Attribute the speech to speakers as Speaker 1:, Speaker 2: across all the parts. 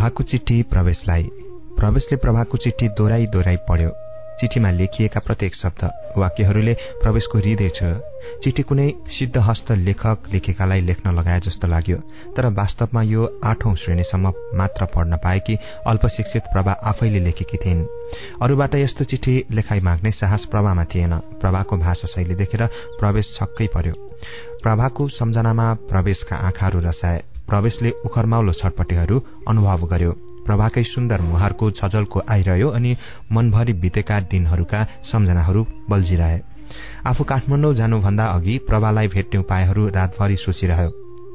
Speaker 1: प्रभाको चिठी प्रवेशलाई प्रवेशले प्रभाको चिठी दोहोऱ्याइ दोहोऱ्याइ पढ्यो। चिठीमा लेखिएका प्रत्येक शब्द वाक्यहरूले प्रवेशको हृदय छ। चिठी कुनै सिद्धहस्त लेखक लेखिकालाई लेख्न लगाए जस्तो लाग्यो तर वास्तवमा यो आठौं श्रेणीसम्म मात्र पढ्न पाएकी अल्पशिक्षित प्रभा आफैले लेखेकी थिइन्। अरूबाट यस्तो चिठी लेखाइ माग्ने साहस प्रभामा थिएन। प्रभाको भाषा शैली देखेर प्रवेश छक्कै पर्यो। प्रभाको सम्झनामा प्रवेशका आँखाहरू रसाए। प्रवेशले उखरमाउलो छटपटीहरू अनुभव गर्यो। प्रभाकै सुन्दर मुहारको छजलको आइरह्यो अनि मनभरि बितेका दिनहरूका सम्झनाहरू बल्झिरहे। आफू काठमाडौँ जानुभन्दा अघि प्रभालाई भेट्ने उपायहरू रातभरि सोचिरह्यो।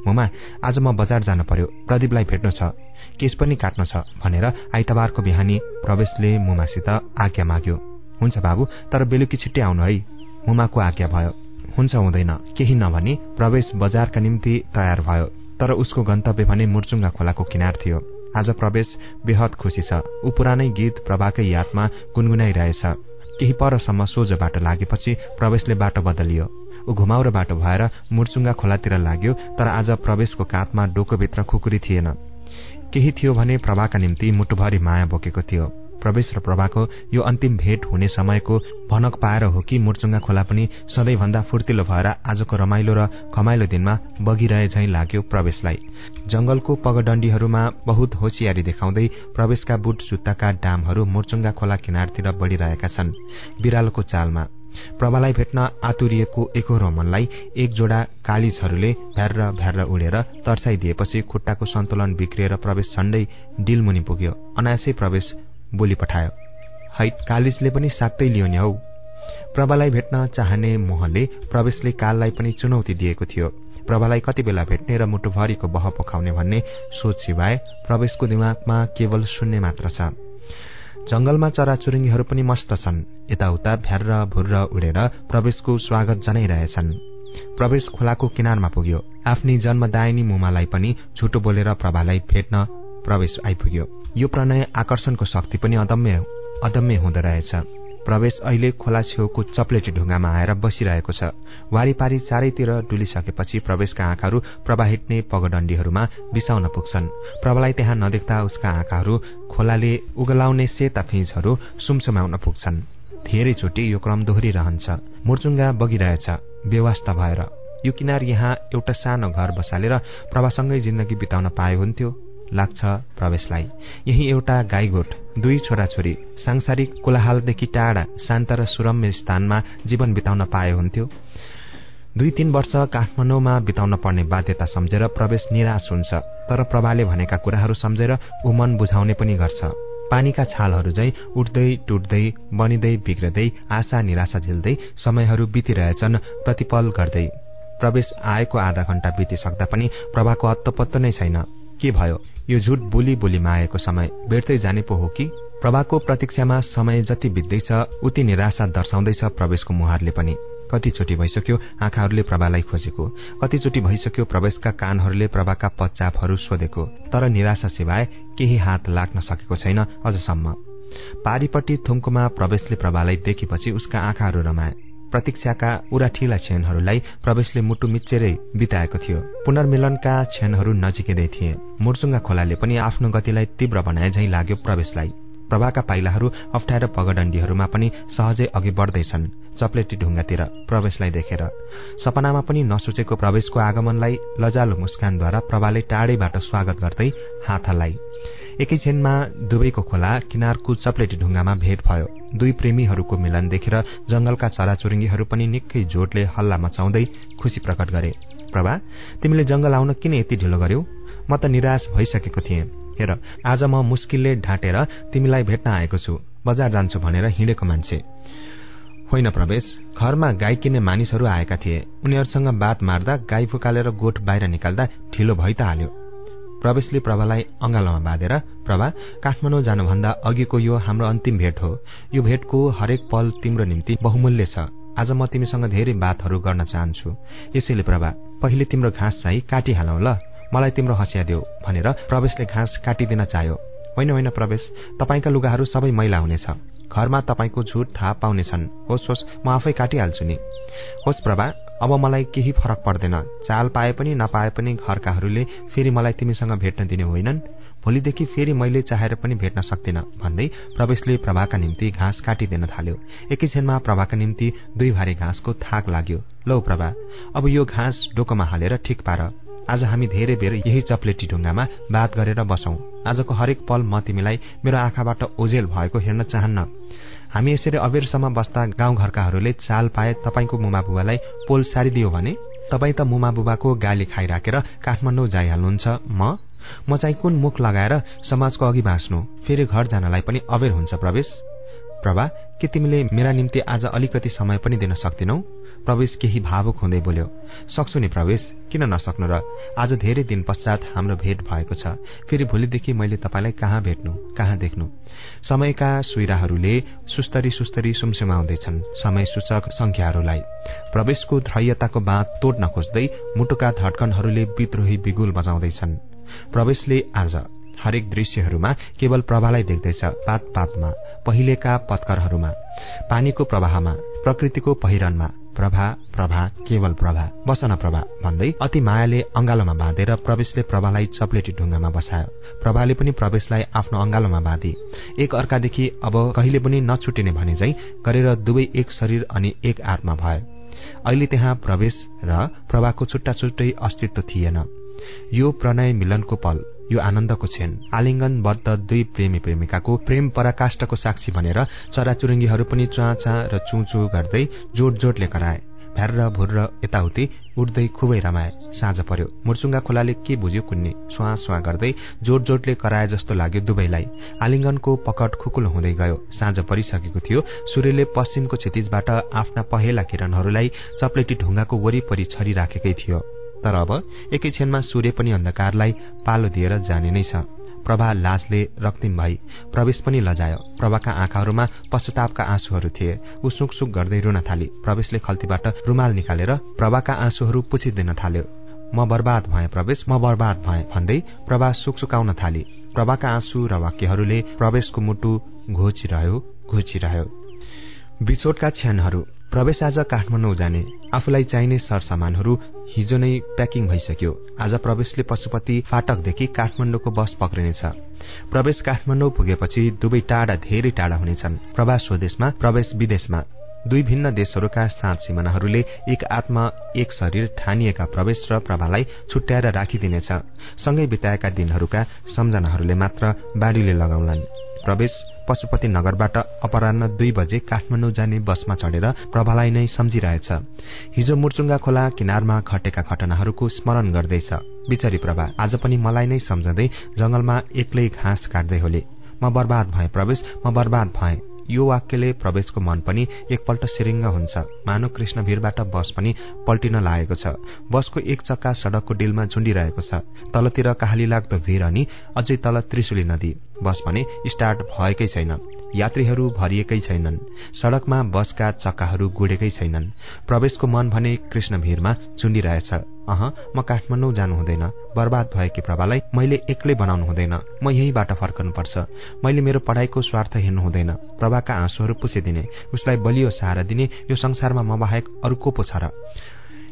Speaker 1: मुमा आज म बजार जान पर्यो। प्रदीपलाई भेट्नु छ। केस पनि काट्नु छ भनेर आइतबारको बिहानी प्रवेशले मुमासित आज्ञा माग्यो। हुन्छ बाबु तर बेलुकी छिट्टै आउनु है। मुमाको आज्ञा भयो। हुन्छ हुँदैन। केही नभनी प्रवेश बजारका निम्ति तयार भयो। तर उसको गन्तव्य भने मुर्चुङ्गा खोलाको किनार थियो। आज प्रवेश बेहद खुसी छ। ऊ पुरानै गीत प्रभाकै यादमा गुनगुनाइरहेछ। केही परसम्म सोझो बाटो लागेपछि प्रवेशले बाटो बदलियो। ऊ घुमाउरो बाटो भएर मुर्चुङ्गा खोलातिर लाग्यो तर आज प्रवेशको काँधमा डोकोभित्र खुकुरी थिएन। केही थियो भने प्रभाका निम्ति मुटुभरि माया बोकेको थियो। प्रवेश र प्रभाको यो अन्तिम भेट हुने समयको भनक पाएर हो कि मुर्चुङ्गा खोला पनि सधैँभन्दा फुर्तिलो भएर आजको रमाइलो र खमाइलो दिनमा बगिरहे झैं लाग्यो प्रवेशलाई। जंगलको पगडण्डीहरूमा बहुत होसियारी देखाउँदै प्रवेशका बुट जुत्ताका डामहरू मुर्चुङ्गा खोला किनारतिर बढ़िरहेका छन् बिरालोको चालमा। प्रभालाई भेट्न आतुरिएको एकहोरो मनलाई एक जोडा कालिजहरूले भ्यार भ्यार उडेर तर्साइदिएपछि खुट्टाको सन्तुलन बिग्रिएर प्रवेश झण्डै डिलमुनि पुग्यो। अनायासै प्रवेश बोली पठायो। हैट कालिजले पनि साक्दै लियो नि हौ। प्रभालाई भेट्न चाहने मोहले प्रवेशले काललाई पनि चुनौती दिएको थियो। प्रभालाई कति बेला भेट्ने र मुटुभरिको बह पोखाउने भन्ने सोच सिवाय प्रवेशको दिमागमा केवल शून्य मात्र छ। जंगलमा चराचुरुङ्गीहरू पनि मस्त छन्। यताउता भ्यार भुर्र उडेर प्रवेशको स्वागत जनाइरहेछन्। प्रवेश खोलाको किनारमा पुग्यो। आफ्नी जन्मदायनी मुमालाई पनि झुटो बोलेर प्रभालाई भेट्न प्रवेश आइपुग्यो। यो प्रणय आकर्षणको शक्ति पनि अदम्य अदम्य हुँदो रहेछ। प्रवेश अहिले खोला छेउको चप्लेटी ढुङ्गामा आएर बसिरहेको छ। वारिपारी चारैतिर डुलिसकेपछि प्रवेशका आँखाहरू प्रवाहिट्ने पगडण्डीहरूमा बिसाउन पुग्छन्। प्रभालाई त्यहाँ नदेख्दा उसका आँखाहरू खोलाले उगलाउने सेता फिजहरू सुमसुमाउन पुग्छन्। धेरैचोटि यो क्रम दोहोरिरहन्छ। मुर्चुङ्गा बगिरहेछ। व्यवस्था भएर यो किनार यहाँ एउटा सानो घर बसालेर प्रभासँगै जिन्दगी बिताउन पाए हुन्थ्यो। लाग्छ प्रवेशलाई। यही एउटा गाईगोठ दुई छोराछोरी सांसारिक कोलाहालदेखि टाढा शान्त र सुरम्य स्थानमा जीवन बिताउन पाए हुन्थ्यो। दुई तीन वर्ष काठमाडौँमा बिताउन पर्ने बाध्यता सम्झेर प्रवेश निराश हुन्छ तर प्रभाले भनेका कुराहरू सम्झेर ऊ मन बुझाउने पनि गर्छ। पानीका छालहरू झै उठ्दै टुट्दै बनिँदै बिग्रदै आशा निराशा झिल्दै समयहरू बितिरहेछन् प्रतिपल गर्दै। प्रवेश आएको आधा घण्टा बितिसक्दा पनि प्रभाको अत्तपत्त नै छैन। के भयो? यो झुट बोली बोलीमा आएको समय। बेर्दै जाने पो हो कि? प्रभाको प्रतीक्षामा समय जति बित्दैछ उति निराशा दर्शाउँदैछ प्रवेशको मुहारले पनि। कतिचोटि भइसक्यो आँखाहरूले प्रभालाई खोजेको। कतिचोटि भइसक्यो प्रवेशका कानहरूले प्रभाका पच्चापहरू सोधेको। तर निराशा सिवाय केही हात लाग्न सकेको छैन अझसम्म। पारिपट्टि थुम्कोमा प्रवेशले प्रभालाई देखेपछि उसका आँखाहरू रमाए। प्रतीक्षाका उराठिला क्षणहरूलाई प्रवेशले मुटु मिच्चेरै बिताएको थियो। पुनर्मिलनका क्षणहरू नजिकै थिए। मुर्चुङ्गा खोलाले पनि आफ्नो गतिलाई तीव्र बनाए झै लाग्यो प्रवेशलाई। प्रभाका पाइलाहरू अप्ठ्यारो पगडण्डीहरूमा पनि सहजै अघि बढ्दैछन् चप्लेटी ढुङ्गातिर प्रवेशलाई देखेर। सपनामा पनि नसोचेको प्रवेशको आगमनलाई लजालो मुस्कानद्वारा प्रभाले टाढैबाट स्वागत गर्दै हात हल्लाई एकैछिनमा दुवैको खोला किनारको चप्लेटी ढुङ्गामा भेट भयो। दुई प्रेमीहरूको मिलन देखेर जंगलका चराचुरुङ्गीहरू पनि निकै जोडले हल्ला मचाउँदै खुसी प्रकट गरे। प्रभा तिमीले जंगल आउन किन यति ढिलो गर्यौ? म त निराश भइसकेको थिएँ। हेर आज म मुस्किलले ढाँटेर तिमीलाई भेट्न आएको छु। बजार जान्छु भनेर हिँडेको मान्छे। होइन प्रवेश घरमा गाई किन्ने मानिसहरू आएका थिए। उनीहरूसँग बात मार्दा गाई फुकालेर गोठ बाहिर निकाल्दा ढिलो भइ त हाल्यो। प्रवेशले प्रभालाई अङ्गालोमा बाँधेर प्रभा काठमाडौँ जानुभन्दा अघिको यो हाम्रो अन्तिम भेट हो। यो भेटको हरेक पल तिम्रो निम्ति बहुमूल्य छ। आज म तिमीसँग धेरै बातहरू गर्न चाहन्छु। यसैले प्रभा पहिले तिम्रो घाँस चाहिँ काटिहालौ ल। मलाई तिम्रो हँसिया देऊ भनेर प्रवेशले घाँस काटिदिन चाह्यो। होइन होइन प्रवेश तपाईँका लुगाहरू सबै मैला हुनेछ। घरमा तपाईँको झुट थाहा पाउनेछन्। होस् होस् म आफै काटिहाल्छु नि। होस् प्रभा अब मलाई केही फरक पर्दैन। चाल पाए पनि नपाए पनि घरकाहरूले फेरि मलाई तिमीसँग भेट्न दिने होइनन्। भोलिदेखि फेरि मैले चाहेर पनि भेट्न सक्दिन भन्दै प्रवेशले प्रभाका निम्ति घाँस काटिदिन थाल्यो। एकैछिनमा प्रभाका निम्ति दुई भारी घाँसको थाक लाग्यो। लौ प्रभा अब यो घाँस डोकोमा हालेर ठिक पार। आज हामी धेरै बेर यही चप्लेटी ढुङ्गामा बात गरेर बसौं। आजको हरेक पल म तिमीलाई मेरो आँखाबाट ओझेल भएको हेर्न चाहन्न। हामी यसरी अबेरसम्म बस्दा गाउँघरकाहरूले चाल पाए तपाईँको मुमा बुबालाई पोल सारिदियो भने तपाईँ त मुमा बुबाको गाली खाइराखेर काठमाडौँ जाइहाल्नुहुन्छ। म? म चाहिँ कुन मुख लगाएर समाजको अघि बाँच्नु फेरि घर जानलाई पनि अबेर हुन्छ प्रवेश। प्रभा के तिमीले मेरा निम्ति आज अलिकति समय पनि दिन सक्दिनौ? प्रवेश केही भावुक हुँदै बोल्यो सक्छु नि प्रवेश किन नसक्नु र? आज धेरै दिन पश्चात हाम्रो भेट भएको छ। फेरि भोलिदेखि मैले तपाईँलाई कहाँ भेट्नु कहाँ देख्नु? समयका सुइराहरूले सुस्तरी सुस्तरी सुमसुमाउँदैछन् समय सूचक संख्याहरूलाई। प्रवेशको ध्रयताको बाँध तोड्न खोज्दै मुटुका धड्कनहरूले विद्रोही बिगुल बजाउँदैछन्। प्रवेशले आज हरेक दृश्यहरूमा केवल प्रभालाई देख्दैछ पात पातमा पहिलेका पत्करहरूमा। पानीको प्रवाहमा प्रकृतिको पहिरनमा प्रभा प्रभा केवल प्रभा बसन प्रभा भन्दै अति मायाले अंगालोमा बाँधेर प्रवेशले प्रभालाई चप्लेटी ढुङ्गामा बसायो। प्रभाले पनि प्रवेशलाई आफ्नो अंगालोमा बाँधे। एक अर्कादेखि अब कहिले पनि नछुटिने भने झै गरेर दुवै एक शरीर अनि एक आत्मा भए अहिले त्यहाँ प्रवेश र प्रभाको छुट्टै अस्तित्व थिएन। यो प्रणय मिलनको पल। यो आनन्दको क्षण आलिङ्गनबद्ध दुई प्रेमी प्रेमिकाको प्रेम पराकाष्ठको साक्षी भनेर चराचुरुङ्गीहरू पनि चा र चुचु गर्दै जोड जोडले कराए। भ्यार भुर्र यताउति उठ्दै खुबै रमाए। साँझ पर्यो। मुर्चुङ्गा खोलाले के बुझ्यो कुन्ने? सुहा सुहा गर्दै जोड जोडले कराए जस्तो लाग्यो दुवैलाई। आलिङ्गनको पकड खुकुलो हुँदै गयो। साँझ परिसकेको थियो। सूर्यले पश्चिमको क्षतिजबाट आफ्ना पहेला किरणहरूलाई चप्लेटी ढुङ्गाको वरिपरि छरिराखेकै थियो। तर अब एकैछिनमा सूर्य पनि अन्धकारलाई पालो दिएर जाने नै छ। प्रभा लाजले रक्तिम भई प्रवेश पनि लजायो। प्रभाका आँखाहरूमा पश्चातापका आँसुहरू थिए। ऊ सुकसुक गर्दै रुन थाली। प्रवेशले खल्तीबाट रुमाल निकालेर प्रभाका आँसुहरू पुछिदिन थाल्यो। म बर्बाद भए प्रवेश म बर्बाद भए भन्दै प्रभा सुकसुकाउन थाली। प्रभाका आँसु र वाक्यहरूले प्रवेशको मुटु घोचिरह्यो घोचिरह्यो। बिछोटका क्षणहरू। प्रवेश आज काठमाडौँ जाने। आफूलाई चाहिने सरसामानहरू हिजो नै प्याकिङ भइसक्यो। आज प्रवेशले पशुपति फाटकदेखि काठमाडौँको बस पक्रिनेछ। प्रवेश काठमाडौँ पुगेपछि दुवै टाढा धेरै टाढा हुनेछन्। प्रवास स्वदेशमा प्रवेश विदेशमा। दुई भिन्न देशहरूका सात सिमानाहरूले एक आत्मा एक शरीर ठानिएका प्रवेश र प्रभालाई छुट्याएर राखिदिनेछ। सँगै बिताएका दिनहरूका सम्झनाहरूले मात्र बाढीले लगाउलान्। प्रवेश पशुपति नगरबाट अपरान्न दुई बजे काठमाडौँ जाने बसमा चढेर प्रभालाई नै सम्झिरहेछ। हिजो मुर्चुङ्गा खोला किनारमा घटेका घटनाहरूको स्मरण गर्दैछ। बिचरी प्रभा आज पनि मलाई नै सम्झँदै जंगलमा एक्लै घाँस काट्दै होले। म बर्बाद भए प्रवेश म बर्बाद भए। यो वाक्यले प्रवेशको मन पनि एकपल्ट सिरिङ्ग हुन्छ। मानव कृष्ण भिरबाट बस पनि पल्टिन लागेको छ। बसको एक चक्का सड़कको डिलमा झुण्डिरहेको छ। तलतिर काहाली लाग्दो भिर अनि अझै तल त्रिशुली नदी। बस भने स्टार्ट भएकै छैन। यात्रीहरू भरिएकै छैनन्। सड़कमा बसका चक्काहरू गुडेकै छैनन्। प्रवेशको मन भने कृष्ण भिरमा झुण्डिरहेछ अह म काठमाडौँ जानु हुँदैन। बर्बाद भएकी प्रभालाई मैले एक्लै बनाउनु हुँदैन। म यहीँबाट फर्कनुपर्छ। मैले मेरो पढ़ाईको स्वार्थ हेर्नु हुँदैन। प्रभाका आँसुहरू पुछिदिने। उसलाई बलियो सहारा दिने। यो संसारमा म बाहेक अरू को पो छ र?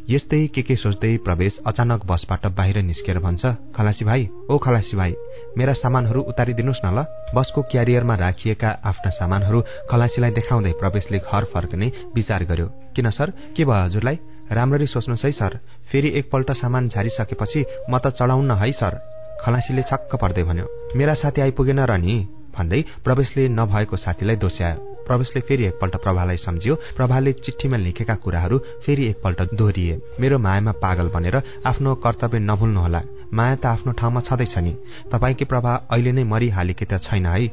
Speaker 1: यस्तै के के सोच्दै प्रवेश अचानक बसबाट बाहिर निस्केर भन्छ खलासी भाइ ओ खलासी भाइ मेरा सामानहरू उतारिदिनुहोस् न ल। बसको क्यारियरमा राखिएका आफ्ना सामानहरू खलासीलाई देखाउँदै प्रवेशले घर फर्कने विचार गर्यो। किन सर? के भयो हजुरलाई? राम्ररी सोच्नुहोस् है सर। फेरि एकपल्ट सामान झारिसकेपछि म त चढाउन्न है सर। खलासीले छक्क पर्दै भन्यो मेरा साथी आइपुगेन र नि? भन्दै प्रवेशले नभएको साथीलाई दोस्यायो। प्रवेशले फेरि एकपल्ट प्रभालाई सम्झियो। प्रभाले चिठीमा लेखेका कुराहरू फेरि एकपल्ट दोहोरिए। मेरो मायामा पागल भनेर आफ्नो कर्तव्य नभुल्नुहोला। माया त आफ्नो ठाउँमा छँदैछ नि। तपाईँकी प्रभा अहिले नै मरिहालेकी त छैन है।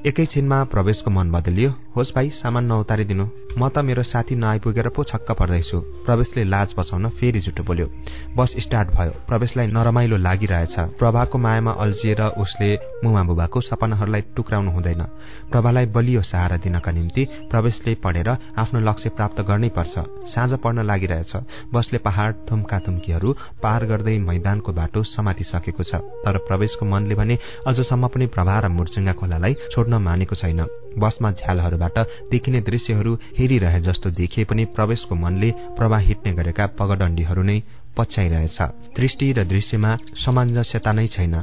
Speaker 1: एकैछिनमा प्रवेशको मन बदलियो। होस् भाइ सामान नउतारिदिनु। म त मेरो साथी नआइपुगेर पो छक्क पर्दैछु। प्रवेशले लाज बचाउन फेरि झुटो बोल्यो। बस स्टार्ट भयो। प्रवेशलाई नरमाइलो लागिरहेछ। प्रभाको मायामा अल्झिएर उसले मुमा बुबाको सपनाहरूलाई टुक्राउनु हुँदैन। प्रभालाई बलियो सहारा दिनका निम्ति प्रवेशले पढेर आफ्नो लक्ष्य प्राप्त गर्नै पर्छ साँझ पढ्न लागिरहेछ। बसले पहाड़ थुम्का थुम्कीहरू पार गर्दै मैदानको बाटो समातिसकेको छ। तर प्रवेशको मनले भने अझसम्म पनि प्रभा र मुर्चुङ्गा खोलालाई छोड्न मानेको छैन। बसमा झ्यालहरूबाट देखिने दृश्यहरू हेरिरहे जस्तो देखिए पनि प्रवेशको मनले प्रवाह हिट्ने गरेका पगडण्डीहरू नै पछ्याइरहेछ। दृष्टि र दृश्यमा सामञ्जस्यता नै छैन।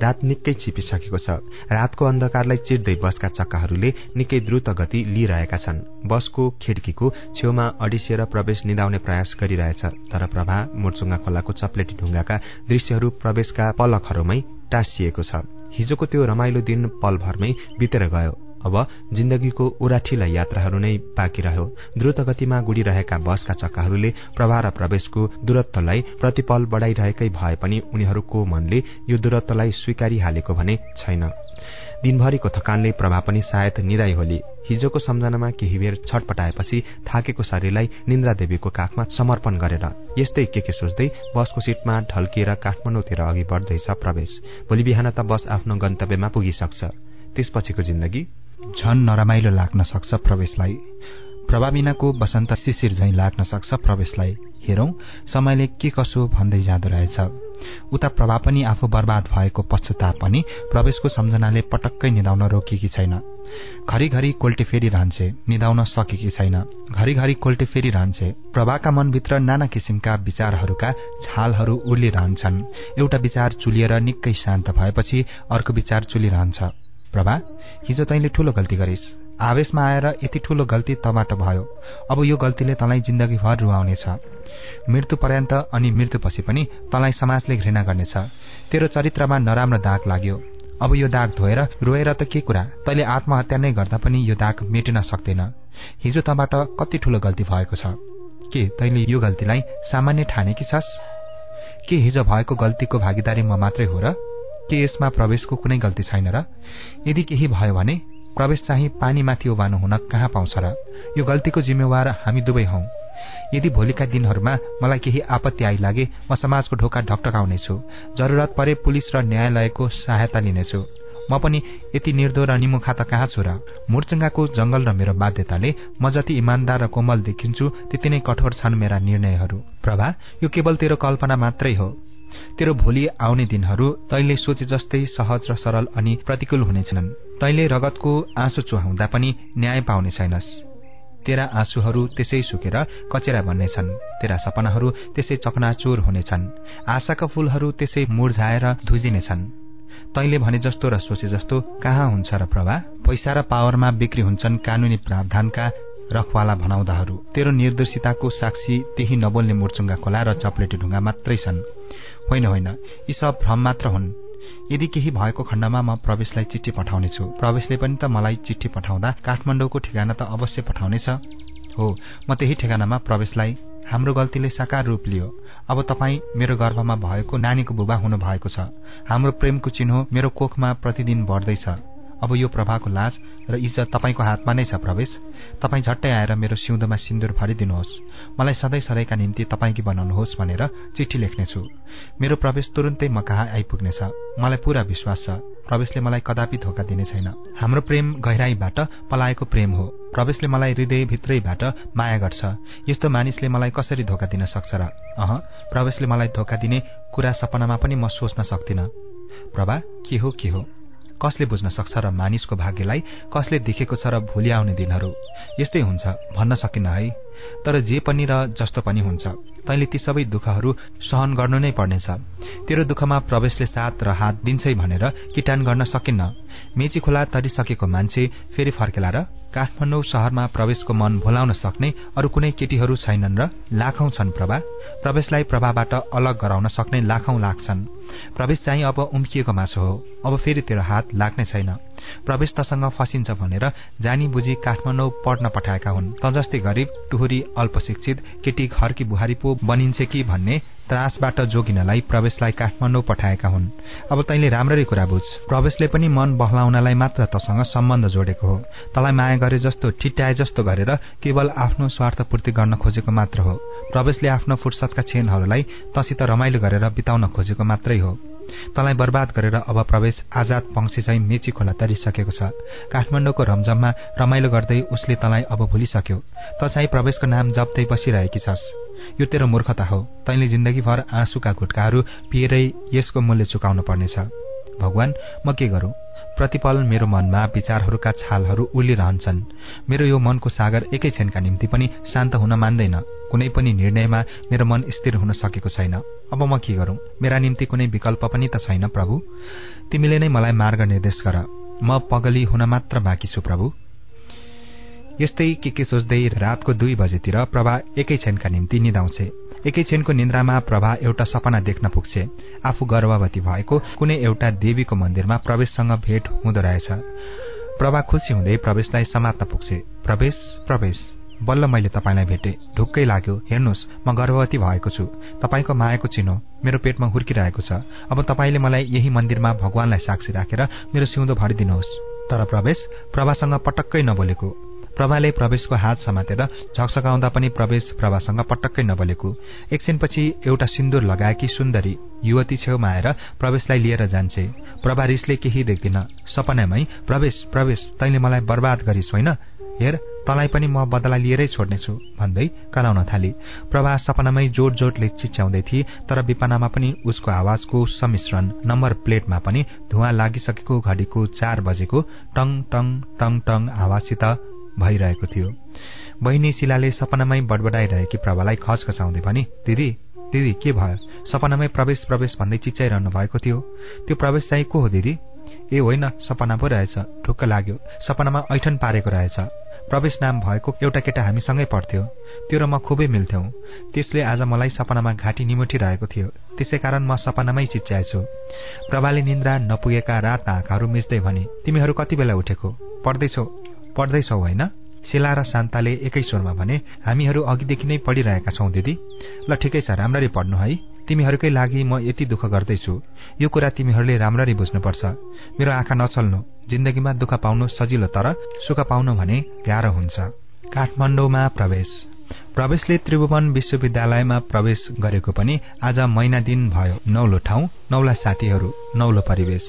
Speaker 1: रात निकै चिपिसकेको छ। रातको अन्धकारलाई चिर्दै बसका चक्काहरूले निकै द्रुत गति लिइरहेका छन्। बसको खिड्कीको छेउमा अडिसिएर प्रवेश निधाउने प्रयास गरिरहेछ तर प्रभा मोर्चुङ्गा खोलाको चप्लेटी ढुङ्गाका दृश्यहरू प्रवेशका पलकहरूमै टाँसिएको छ। हिजोको त्यो रमाइलो दिन पलभरमै बितेर गयो। अब जिन्दगीको उराठिला यात्राहरू नै बाँकी रह्यो। द्रुत गतिमा गुडिरहेका बसका चक्काहरूले प्रभा र प्रवेशको दूरत्वलाई प्रतिपल बढ़ाइरहेकै भए पनि उनीहरूको मनले यो दूरत्वलाई स्वीकारिहालेको भने छैन। दिनभरिको थकानले प्रभा पनि सायद निदाई होली। हिजोको सम्झनामा केही बेर छटपटाएपछि थाकेको शरीरलाई निन्द्रा देवीको काखमा समर्पण गरेर यस्तै के के सोच्दै बसको सिटमा ढल्किएर काठमाडौँतिर अघि बढ्दैछ प्रवेश। भोलि बिहान त बस आफ्नो गन्तव्यमा पुगिसक्छ। त्यसपछिको जिन्दगी?
Speaker 2: झन नरमाइलो लाग्न सक्छ प्रवेशलाई। प्रभाविनाको बसन्त शिशिर झैं लाग्न सक्छ प्रवेशलाई। हेरौं समयले के कसो भन्दै जाँदो रहेछ। उता प्रभा पनि आफू बर्बाद भएको पश्चाताप पनि प्रवेशको सम्झनाले पटक्कै निधाउन रोकेकी छैन। घरिघरि कोल्टे फेरिरहन्छे निधाउन सकेकी छैन। घरिघरि कोल्टे फेरिरहन्छे प्रभाका मनभित्र नाना किसिमका विचारहरूका छालहरू उर्लिरहन्छन् एउटा विचार चुलिएर निकै शान्त भएपछि अर्को विचार चुलिरहन्छ। प्रभा हिजो तैँले ठूलो गल्ती गरिस्। आवेशमा आएर यति ठूलो गल्ती तबाट भयो। अब यो गल्तीले तँलाई जिन्दगीभर रुवाउनेछ। मृत्यु पर्यन्त अनि मृत्युपछि पनि तँलाई समाजले घृणा गर्नेछ। तेरो चरित्रमा नराम्रो दाग लाग्यो। अब यो दाग धोएर रोएर त के कुरा? तैले आत्महत्या नै गर्दा पनि यो दाग मेटिन सक्दैन। हिजो तँबाट कति ठूलो गल्ती भएको छ। के तैले यो गल्तीलाई सामान्य ठानेकी छस् के हिजो भएको गल्तीको भागीदारी म मात्रै हो र? के यसमा प्रवेशको कुनै गल्ती छैन र? यदि केही भयो भने प्रवेश चाहिँ पानीमाथि उभानु हुन कहाँ पाउँछ र? यो गल्तीको जिम्मेवार हामी दुवै हौ। यदि भोलिका दिनहरूमा मलाई केही आपत्ति आइलागे म समाजको ढोका ढकटकाउनेछु जरुरत परे पुलिस र न्यायालयको सहायता लिनेछु। म पनि यति निर्दो र निमुखा त कहाँ छु र? मुर्चुङ्गाको जंगल र मेरो बाध्यताले म जति इमान्दार र कोमल देखिन्छु त्यति नै कठोर छन् मेरा निर्णयहरू। प्रभा यो केवल तेरो कल्पना मात्रै हो। तेरो भोलि आउने दिनहरू तैले सोचे जस्तै सहज र सरल अनि प्रतिकूल हुनेछन्। तैले रगतको आँसु चुहाउँदा पनि न्याय पाउने छैनस्। तेरा आँसुहरू त्यसै सुकेर कचेरा बन्नेछन् तेरा सपनाहरू त्यसै चकनाचोर हुनेछन्। आशाका फूलहरू त्यसै मुर्झाएर धुजिनेछन्। तैले भने जस्तो र सोचे जस्तो कहाँ हुन्छ र प्रभा? पैसा र पावरमा बिक्री हुन्छन् कानूनी प्रावधानका रखवाला भनाउँदाहरू। तेरो निर्दोषिताको साक्षी त्यही नबोल्ने मुर्चुङ्गा खोला र चप्लेटी ढुङ्गा मात्रै छन्। होइन होइन यी सब भ्रम मात्र हुन्। यदि केही भएको खण्डमा म प्रवेशलाई चिठी पठाउनेछु। प्रवेशले पनि त मलाई चिठी पठाउँदा काठमाडौँको ठेगाना त अवश्य पठाउनेछ। हो म त्यही ठेगानामा प्रवेशलाई हाम्रो गल्तीले साकार रूप लियो। अब तपाईँ मेरो गर्भमा भएको नानीको बुबा हुनु भएको छ। हाम्रो प्रेमको चिन्हो मेरो कोखमा प्रतिदिन बढ्दैछ। अब यो प्रभाको लाज र इज्जत तपाईँको हातमा नै छ प्रवेश। तपाईँ झट्टै आएर मेरो सिउँदोमा सिन्दुर भरिदिनुहोस् मलाई सधैँ सधैँका निम्ति तपाईँकी बनाउनुहोस् भनेर चिठी लेख्नेछु। मेरो प्रवेश तुरुन्तै म कहाँ आइपुग्नेछ? मलाई पूरा विश्वास छ। प्रवेशले मलाई कदापि धोका दिने छैन। हाम्रो प्रेम गहिराईबाट पलाएको प्रेम हो। प्रवेशले मलाई हृदयभित्रैबाट माया गर्छ। यस्तो मानिसले मलाई कसरी धोका दिन सक्छ र? अह प्रवेशले मलाई धोका दिने कुरा सपनामा पनि म सोच्न सक्दिन। प्रभा के हो के हो? कसले बुझ्न सक्छ र मानिसको भाग्यलाई कसले देखेको छ र भोलि आउने दिनहरू? यस्तै हुन्छ भन्न सकिन्न है। तर जे पनि र जस्तो पनि हुन्छ तैँले ती सबै दुःखहरू सहन गर्नु नै पर्नेछ। तेरो दुःखमा प्रवेशले साथ र हात दिन्छै भनेर किटान गर्न सकिन्न। मेची खोला तरिसकेको मान्छे फेरि फर्केला र काठमाडौँ शहरमा प्रवेशको मन भोलाउन सक्ने अरू कुनै केटीहरू छैनन् र लाखौं छन् प्रभा। प्रवेशलाई प्रभाबाट अलग गराउन सक्ने लाखौं लाख छन्। प्रवेश चाहिँ अब उम्किएको मासु हो। अब फेरि तेरो हात लाग्ने छैन। प्रवेश तसँग फसिन्छ भनेर जानी बुझी काठमाडौँ पढ्न पठाएका हुन्। त जस्तै गरिब टुहुरी अल्पशिक्षित केटी घरकी बुहारी पो बनिन्छ कि भन्ने त्रासबाट जोगिनलाई प्रवेशलाई काठमाडौँ पठाएका हुन्। अब तैँले राम्ररी कुरा बुझ। प्रवेशले पनि मन बहलाउनलाई मात्र तसँग सम्बन्ध जोडेको हो। तँलाई माया गरे जस्तो ठिट्याए जस्तो गरेर केवल आफ्नो स्वार्थपूर्ति गर्न खोजेको मात्र हो। प्रवेशले आफ्नो फुर्सदका क्षणहरूलाई तसित रमाइलो गरेर बिताउन खोजेको मात्रै हो। तँलाई बर्बाद गरेर अब प्रवेश आजाद पंक्षी चाहिँ मेची खोला तरिसकेको छ। काठमाडौँको रमझममा रमाइलो गर्दै उसले तँलाई अब भुलिसक्यो। त चाहिँ प्रवेशको नाम जप्दै बसिरहेकी छस्। यो तेरो मूर्खता हो। तैँले जिन्दगीभर आँसुका घुटकाहरू पिएरै यसको मूल्य चुकाउनु पर्नेछ भगवान म के गरौँ? प्रतिपल मेरो मनमा विचारहरूका छालहरू उलिरहन्छन्। मेरो यो मनको सागर एकै क्षणका निम्ति पनि शान्त हुन मान्दैन। कुनै पनि निर्णयमा मेरो मन स्थिर हुन सकेको छैन। अब म के गरौं? मेरा निम्ति कुनै विकल्प पनि त छैन प्रभु। तिमीले नै मलाई मार्ग निर्देश गर। म पगली हुन मात्र बाँकी छु प्रभु। यस्तै के के सोच्दै रातको दुई बजेतिर प्रभा एकै क्षणका निम्ति निदाउँछे एकै क्षणको निन्द्रामा प्रभा एउटा सपना देख्न पुग्छे। आफू गर्भवती भएको कुनै एउटा देवीको मन्दिरमा प्रवेशसँग भेट हुँदो रहेछ। प्रभा खुसी हुँदै प्रवेशलाई समात्न पुग्छे। प्रवेश प्रवेश बल्ल मैले तपाईँलाई भेटे। ढुक्कै लाग्यो। हेर्नुहोस् म गर्भवती भएको छु। तपाईँको मायाको चिनो मेरो पेटमा हुर्किरहेको छ। अब तपाईँले मलाई यही मन्दिरमा भगवानलाई साक्षी राखेर मेरो सिउँदो भरिदिनुहोस्। तर प्रवेश प्रभासँग पटक्कै नबोलेको। प्रभाले प्रवेशको हात समातेर झकसकाउँदा पनि प्रवेश प्रभासँग पटक्कै नबोलेको। एकछिनपछि एउटा सिन्दुर लगाएकी सुन्दरी युवती छेउमा आएर प्रवेशलाई लिएर जान्छे। प्रभा रिसले केही देख्दिन। सपनामै प्रवेश प्रवेश तैँले मलाई बर्बाद गरिस् होइन? हेर तँलाई पनि म बदला लिएरै छोड्नेछु भन्दै कराउन थाली। प्रभा सपनामै जोड जोडले चिच्याउँदै थिए तर विपनामा पनि उसको आवाजको सम्मिश्रण नम्बर प्लेटमा पनि धुवा लागिसकेको घडीको चार बजेको टङ टङ टङ टङ आवाजसित भइरहेको थियो। बहिनी शिलाले सपनामै बडबडाइरहेकी प्रभालाई खस खसाउँदै भने दिदी दिदी के भयो? सपनामै प्रवेश प्रवेश भन्दै चिच्चाइरहनु भएको थियो। त्यो प्रवेश चाहिँ को हो दिदी? ए होइन सपना पो रहेछ। ठुक्क लाग्यो। सपनामा ऐठन पारेको रहेछ। प्रवेश नाम भएको एउटा केटा हामीसँगै पढ्थ्यो। त्यो र म खुबै मिल्थ्यौं। त्यसले आज मलाई सपनामा घाँटी निमुठिरहेको थियो। त्यसै कारण म सपनामै चिच्याएछु। प्रभाले निन्द्रा नपुगेका रात आँखाहरू मिच्दै भने तिमीहरू कति बेला उठेको? पढ्दैछौ। पढ्दैछौ होइन? शिला र शान्ताले एकै स्वरमा भने हामीहरू अघिदेखि नै पढिरहेका छौं दिदी। ल ठिकै छ राम्ररी पढ्नु है। तिमीहरूकै लागि म यति दुःख गर्दैछु। यो कुरा तिमीहरूले राम्ररी बुझ्नुपर्छ। मेरो आँखा नचल्नु। जिन्दगीमा दुःख पाउनु सजिलो तर सुख पाउनु भने गाह्रो हुन्छ। काठमाडौँमा प्रवेश। प्रवेशले त्रिभुवन विश्वविद्यालयमा प्रवेश गरेको पनि आज महिना दिन भयो। नौलो ठाउँ नौला साथीहरू नौलो परिवेश।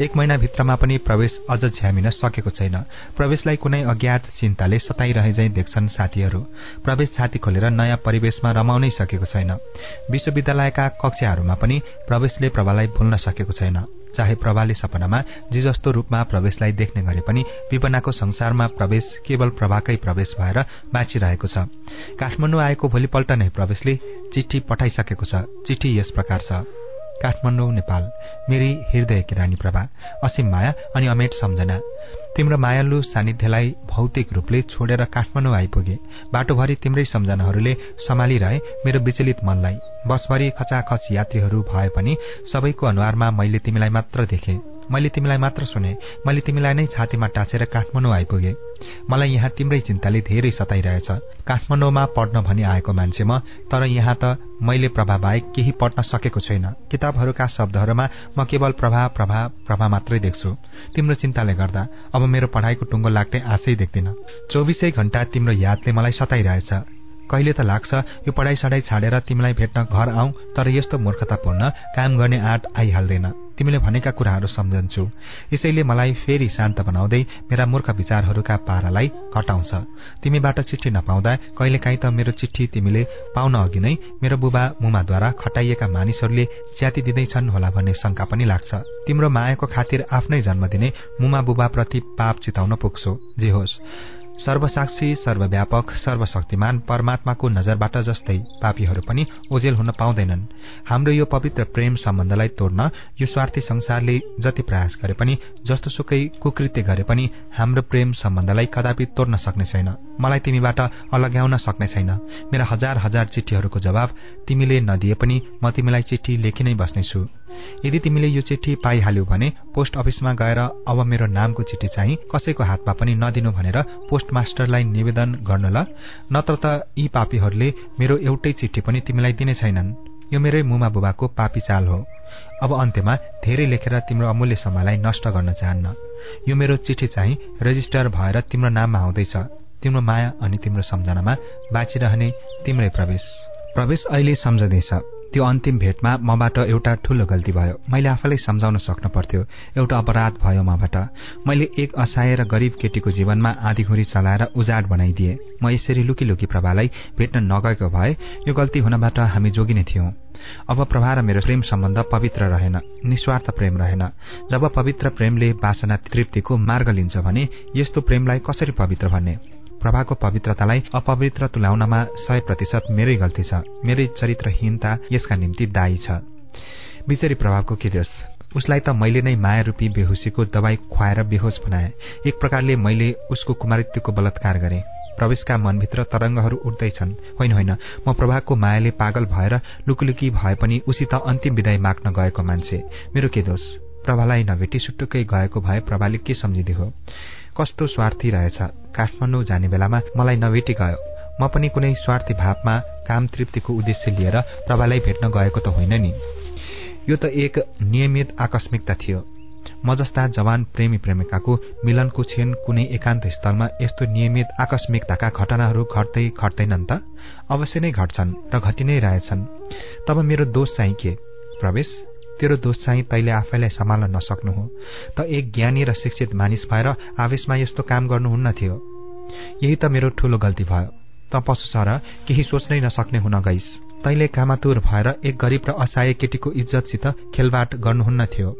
Speaker 2: एक महिनाभित्रमा पनि प्रवेश अझ झ्यामिन सकेको छैन। प्रवेशलाई कुनै अज्ञात चिन्ताले सताइरहे देख्छन् साथीहरू। प्रवेश छाती खोलेर नयाँ परिवेशमा रमाउनै सकेको छैन। विश्वविद्यालयका कक्षाहरूमा पनि प्रवेशले प्रभालाई भुल्न सकेको छैन। चाहे प्रभाले सपनामा जे जस्तो रूपमा प्रवेशलाई देख्ने गरे पनि विपनाको संसारमा प्रवेश केवल प्रभाकै प्रवेश भएर बाँचिरहेको छ। काठमाडौँ आएको भोलिपल्ट नै प्रवेशले चिठी पठाइसकेको छ। चिठी यस प्रकार छ। काठमाडौँ नेपाल। मेरी हृदय किरानी प्रभा असीम माया अनि अमेट सम्झना। तिम्रो मायालु सानिध्यलाई भौतिक रूपले छोडेर काठमाडौँ आइपुगे। बाटोभरि तिम्रै सम्झनाहरूले सम्हालिरहे मेरो विचलित मनलाई। बसभरि खचाखच यात्रीहरू भए पनि सबैको अनुहारमा मैले तिमीलाई मात्र देखेँ। मैले तिमीलाई मात्र सुने मैले तिमीलाई नै छातीमा टाँसेर काठमाडौँ आइपुगे। मलाई यहाँ तिम्रै चिन्ताले धेरै सताइरहेछ। काठमाडौँमा पढ्न भनी आएको मान्छे म तर यहाँ त मैले प्रभा बाहेक केही पढ्न सकेको छैन। किताबहरूका शब्दहरूमा म केवल प्रभा प्रभा प्रभा मात्रै देख्छु। तिम्रो चिन्ताले गर्दा अब मेरो पढाइको टुङ्गो लाग्ने आशै देख्दिन। चौबिसै घण्टा तिम्रो यादले मलाई सताइरहेछ। कहिले त लाग्छ यो पढाइ सढाइ छाडेर तिमीलाई भेट्न घर आऊ तर यस्तो मूर्खतापूर्ण काम गर्ने आँट आइहाल्दैन। तिमीले भनेका कुराहरू सम्झन्छु। यसैले मलाई फेरि शान्त बनाउँदै मेरा मूर्ख विचारहरूका पारालाई घटाउँछ। तिमीबाट चिठी नपाउँदा कहिलेकाहीँ त मेरो चिठी तिमीले पाउन अघि नै मेरो बुबा मुमाद्वारा खटाइएका मानिसहरूले च्याति दिँदैछन् होला भन्ने शंका पनि लाग्छ। तिम्रो मायाको खातिर आफ्नै जन्म दिने मुमा बुबाप्रति पाप चिताउन पुग्छौ। जे होस्। सर्वसाक्षी सर्वव्यापक सर्वशक्तिमान परमात्माको नजरबाट जस्तै पापीहरू पनि ओझेल हुन पाउँदैनन्। हाम्रो यो पवित्र प्रेम सम्बन्धलाई तोड्न यो स्वार्थी संसारले जति प्रयास गरे पनि जस्तो सुकै कुकृत्य गरे पनि हाम्रो प्रेम सम्बन्धलाई कदापि तोड्न सक्ने छैन। मलाई तिमीबाट अलग्याउन सक्ने छैन। मेरा हजार हजार चिठीहरूको जवाब तिमीले नदिए पनि म तिमीलाई चिठी लेखि नै बस्नेछु। यदि तिमीले यो चिठी पाइहाल्यौ भने पोस्ट अफिसमा गएर अब मेरो नामको चिठी चाहिँ कसैको हातमा पनि नदिनु भनेर पोस्ट मास्टरलाई निवेदन गर्नु ल। नत्र त यी पापीहरूले मेरो एउटै चिठी पनि तिमीलाई दिने छैनन्। यो मेरै मुमा बुबाको पापी चाल हो। अब अन्त्यमा धेरै लेखेर तिम्रो अमूल्य समयलाई नष्ट गर्न चाहन्न। यो मेरो चिठी चाहिँ रेजिस्टर भएर तिम्रो नाममा आउँदैछ। तिम्रो माया अनि तिम्रो सम्झनामा बाँचिरहने तिम्रै प्रवेश। प्रवेश अहिले सम्झँदैछ। त्यो अन्तिम भेटमा मबाट एउटा ठूलो गल्ती भयो। मैले आफैलाई सम्झाउन सक्नु पर्थ्यो एउटा अपराध भयो मबाट। मैले एक असहाय र गरीब केटीको जीवनमा आँधीघुरी चलाएर उजाड बनाइदिए। म यसरी लुकी लुकी प्रभालाई भेट्न नगएको भए यो गल्ती हुनबाट हामी जोगिने थियौं। अब प्रभा र मेरो प्रेम सम्बन्ध पवित्र रहेन निस्वार्थ प्रेम रहेन। जब पवित्र प्रेमले वासना तृप्तिको मार्ग लिन्छ भने यस्तो प्रेमलाई कसरी पवित्र भन्ने? प्रभाको पवित्रतालाई अपवित्र तुल्याउनमा सय प्रतिशत मेरै गल्ती छ। मेरै चरित्रहीनता यसका निम्ति दायी छ। बिचरी प्रभावको के दोष? उसलाई त मैले नै माया रूपी बेहोसीको दवाई खुवाएर बेहोस बनाए। एक प्रकारले मैले उसको कुमारित्वको बलात्कार गरे। प्रवेशका मनभित्र तरङ्गहरू उठ्दैछन्। होइन होइन म प्रभाको मायाले पागल भएर लुकुलुकी भए पनि उसित अन्तिम विदाय माग्न गएको मान्छे। मेरो के दोष? प्रभालाई नभेटी सुटुक्कै गएको भए प्रभाले के सम्झिदिए हो? कस्तो स्वार्थी रहेछ? काठमाडौँ जाने बेलामा मलाई नभेटी गयो म पनि कुनै स्वार्थी भावमा काम तृप्तिको उद्देश्य लिएर प्रभालाई भेट्न गएको त होइन नि। यो त एक नियमित आकस्मिकता थियो। म जस्ता जवान प्रेमी प्रेमिकाको मिलनको छेन कुनै एकान्त स्थलमा यस्तो नियमित आकस्मिकताका घटनाहरू घट्दै घट्दैनन् त? अवश्य नै घट्छन् र घटि नै रहेछन्। तब मेरो दोष चाहिँ के प्रवेश? तेरो दोष चाहिँ तैले आफैलाई सम्हाल्न नसक्नु हो। त एक ज्ञानी र शिक्षित मानिस भएर आवेशमा यस्तो काम गर्नुहुन्न थियो। यही त मेरो ठूलो गल्ती भयो। त पशु सर केही सोच्नै नसक्ने हुन गइस। तैले कामातुर भएर एक गरिब र असहाय केटीको इज्जतसित खेलवाट गर्नुहुन्न थियो।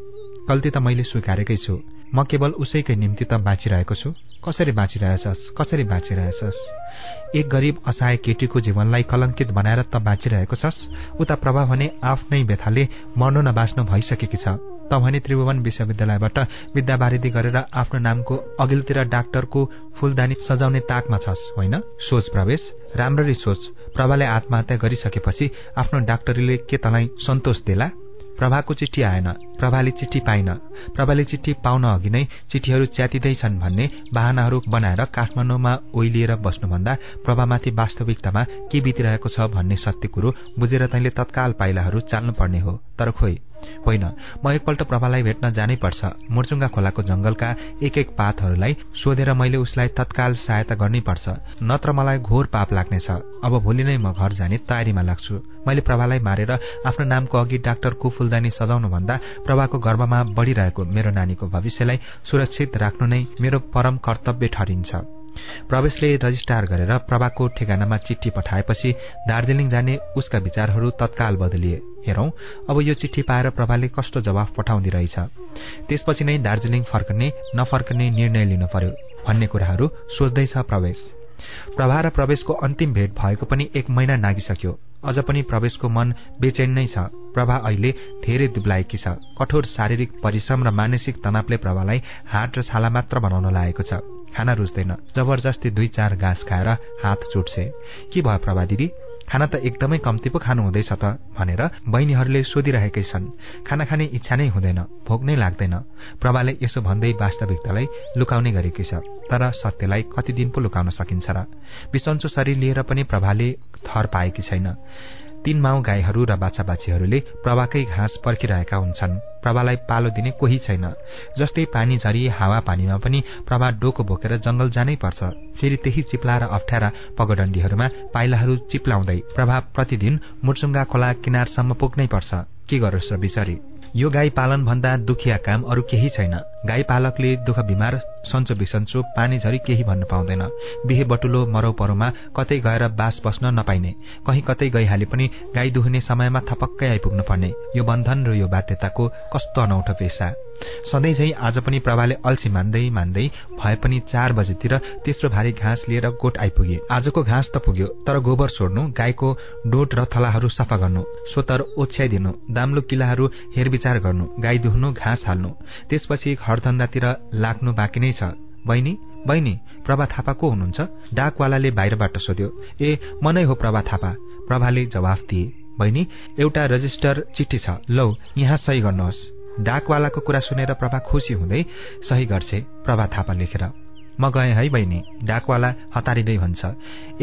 Speaker 2: गल्ती त मैले स्वीकारेकै छु। म केवल उसैकै निम्ति त बाँचिरहेको छु। कसरी बाँचिरहेछस् कसरी बाँचिरहेछस् एक गरिब असहाय केटीको जीवनलाई कलंकित बनाएर त बाँचिरहेको छस् उता प्रभाव भने आफ्नै व्यथाले मर्नु नबाँच्नु भइसकेकी छ। त भने त्रिभुवन विश्वविद्यालयबाट विद्यावारिधि गरेर आफ्नो नामको अघिल्तिर डाक्टरको फूलदानी सजाउने ताकमा छस् होइन? सोच प्रवेश राम्ररी सोच। प्रभाले आत्महत्या गरिसकेपछि आफ्नो डाक्टरीले के तँलाई सन्तोष देला? प्रभाको चिठी आएन। प्रभाले चिठी पाइन। प्रभाले चिठी पाउन अघि नै चिठीहरू च्यातिँदैछन् भन्ने बाहनाहरू बनाएर काठमाडौँमा ओइलिएर बस्नुभन्दा प्रभामाथि वास्तविकतामा के बितिरहेको छ भन्ने सत्य कुरो बुझेर तैँले तत्काल पाइलाहरू चाल्नुपर्ने हो। तर खोइ होइन म एकपल्ट प्रभालाई भेट्न जानै पर्छ मुर्चुङ्गा खोलाको जंगलका एक एक पातहरूलाई सोधेर मैले उसलाई तत्काल सहायता गर्नै पर्छ नत्र मलाई घोर पाप लाग्नेछ। अब भोलि नै म घर जाने तयारीमा लाग्छु। मैले प्रभालाई मारेर आफ्नो नामको अघि डाक्टरको फुलदानी सजाउनुभन्दा प्रभाको गर्भमा बढ़िरहेको मेरो नानीको भविष्यलाई सुरक्षित राख्नु नै मेरो परम कर्तव्य ठहरिन्छ। प्रवेशले रजिस्ट्रार गरेर प्रभाको ठेगानामा चिठी पठाएपछि दार्जीलिङ जाने उसका विचारहरू तत्काल बदलिए। हेरौं अब यो चिठी पाएर प्रभाले कस्तो जवाफ पठाउँदै रहेछ। त्यसपछि नै दार्जीलिङ फर्कने नफर्कने निर्णय लिनु पर्यो भन्ने कुराहरू सोच्दैछ प्रवेश। प्रभा र प्रवेशको अन्तिम भेट भएको पनि एक महिना नागिसक्यो। अझ पनि प्रवेशको मन बेचैन नै छ। प्रभा अहिले धेरै दुब्लाएकी छ। कठोर शारीरिक परिश्रम र मानसिक तनावले प्रभालाई हात र छाला मात्र बनाउन लागेको छ। खाना रुच्दैन। जबरजस्ती दुई चार घाँस खाएर हात चुट्छे के भयो प्रभा दिदी? खाना त एकदमै कम्ती पो खानु हुँदैछ त भनेर बहिनीहरूले सोधिरहेकै छन्। खाना खाने इच्छा नै हुँदैन भोक नै लाग्दैन। प्रभाले यसो भन्दै वास्तविकतालाई लुकाउने गरेकी छ तर सत्यलाई कति दिन पो लुकाउन सकिन्छ र। बिसन्चो शरीर लिएर पनि प्रभाले थर पाएकी छैन। तीन माउ गाईहरू र बाछा बाछीहरूले प्रभाकै घाँस पर्खिरहेका हुन्छन्। प्रभालाई पालो दिने कोही छैन। जस्तै पानी झरी हावा पानीमा पनि प्रभा डोको बोकेर जंगल जानै पर्छ। फेरि त्यही चिप्ला र अप्ठ्यारा पगडण्डीहरूमा पाइलाहरू चिप्लाउँदै प्रभा प्रतिदिन मुर्चुङ्गा खोला किनारसम्म पुग्नै पर्छ। के गरोस् र बिचरी यो गाई पालन भन्दा दुखिया काम अरू केही छैन। गाई पालकले दुःख बिमार सन्चो बिसन्चो पानी झरी केही भन्नु पाउँदैन। बिहे बटुलो मरौ परोमा कतै गएर बास बस्न नपाइने। कहीँ कतै गइहाले पनि गाई दुहुने समयमा थपक्कै आइपुग्नु पर्ने। यो बन्धन र यो बाध्यताको कस्तो अनौठो पेसा। सधैँ झै आज पनि प्रभाले अल्छी मान्दै मान्दै भए पनि चार बजेतिर तेस्रो भारी घाँस लिएर गोठ आइपुगे। आजको घाँस त पुग्यो तर गोबर छोड्नु गाईको डोट र थलाहरू सफा गर्नु सोतर ओछ्याइदिनु दाम्लो किलाहरू हेरविचार गर्नु गाई दुहनु घाँस हाल्नु। त्यसपछि घरधन्दातिर लाग्नु बाँकी नै छ। बहिनी बहिनी प्रभा थापा को हुनुहुन्छ? डाकवालाले बाहिरबाट सोध्यो। ए मनै हो प्रभा थापा। प्रभाले जवाफ दिए। बहिनी एउटा रजिस्टर चिठी छ। लौ यहाँ सही गर्नुहोस्। डाकवालाको कुरा सुनेर प्रभा खुसी हुँदै सही गर्छे प्रभा थापा लेखेर। म गएँ है बहिनी। डाकवाला हतारिँदै भन्छ।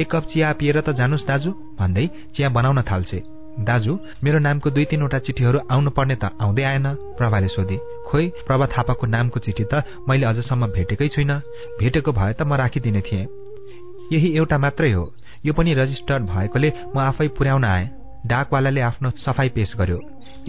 Speaker 2: एक कप चिया पिएर त जानुस् दाजु भन्दै चिया बनाउन थाल्छे। दाजु मेरो नामको दुई तीनवटा चिठीहरू आउनु पर्ने त आउँदै आएन। प्रभाले सोधे खोइ प्रभा थापाको नामको चिठी त मैले अझसम्म भेटेकै छुइनँ। भेटेको भए त म राखिदिने थिएँ। यही एउटा मात्रै हो। यो पनि रजिस्टर भएकोले म आफै पुर्याउन आएँ। डाकवालाले आफ्नो सफाई पेश गर्यो।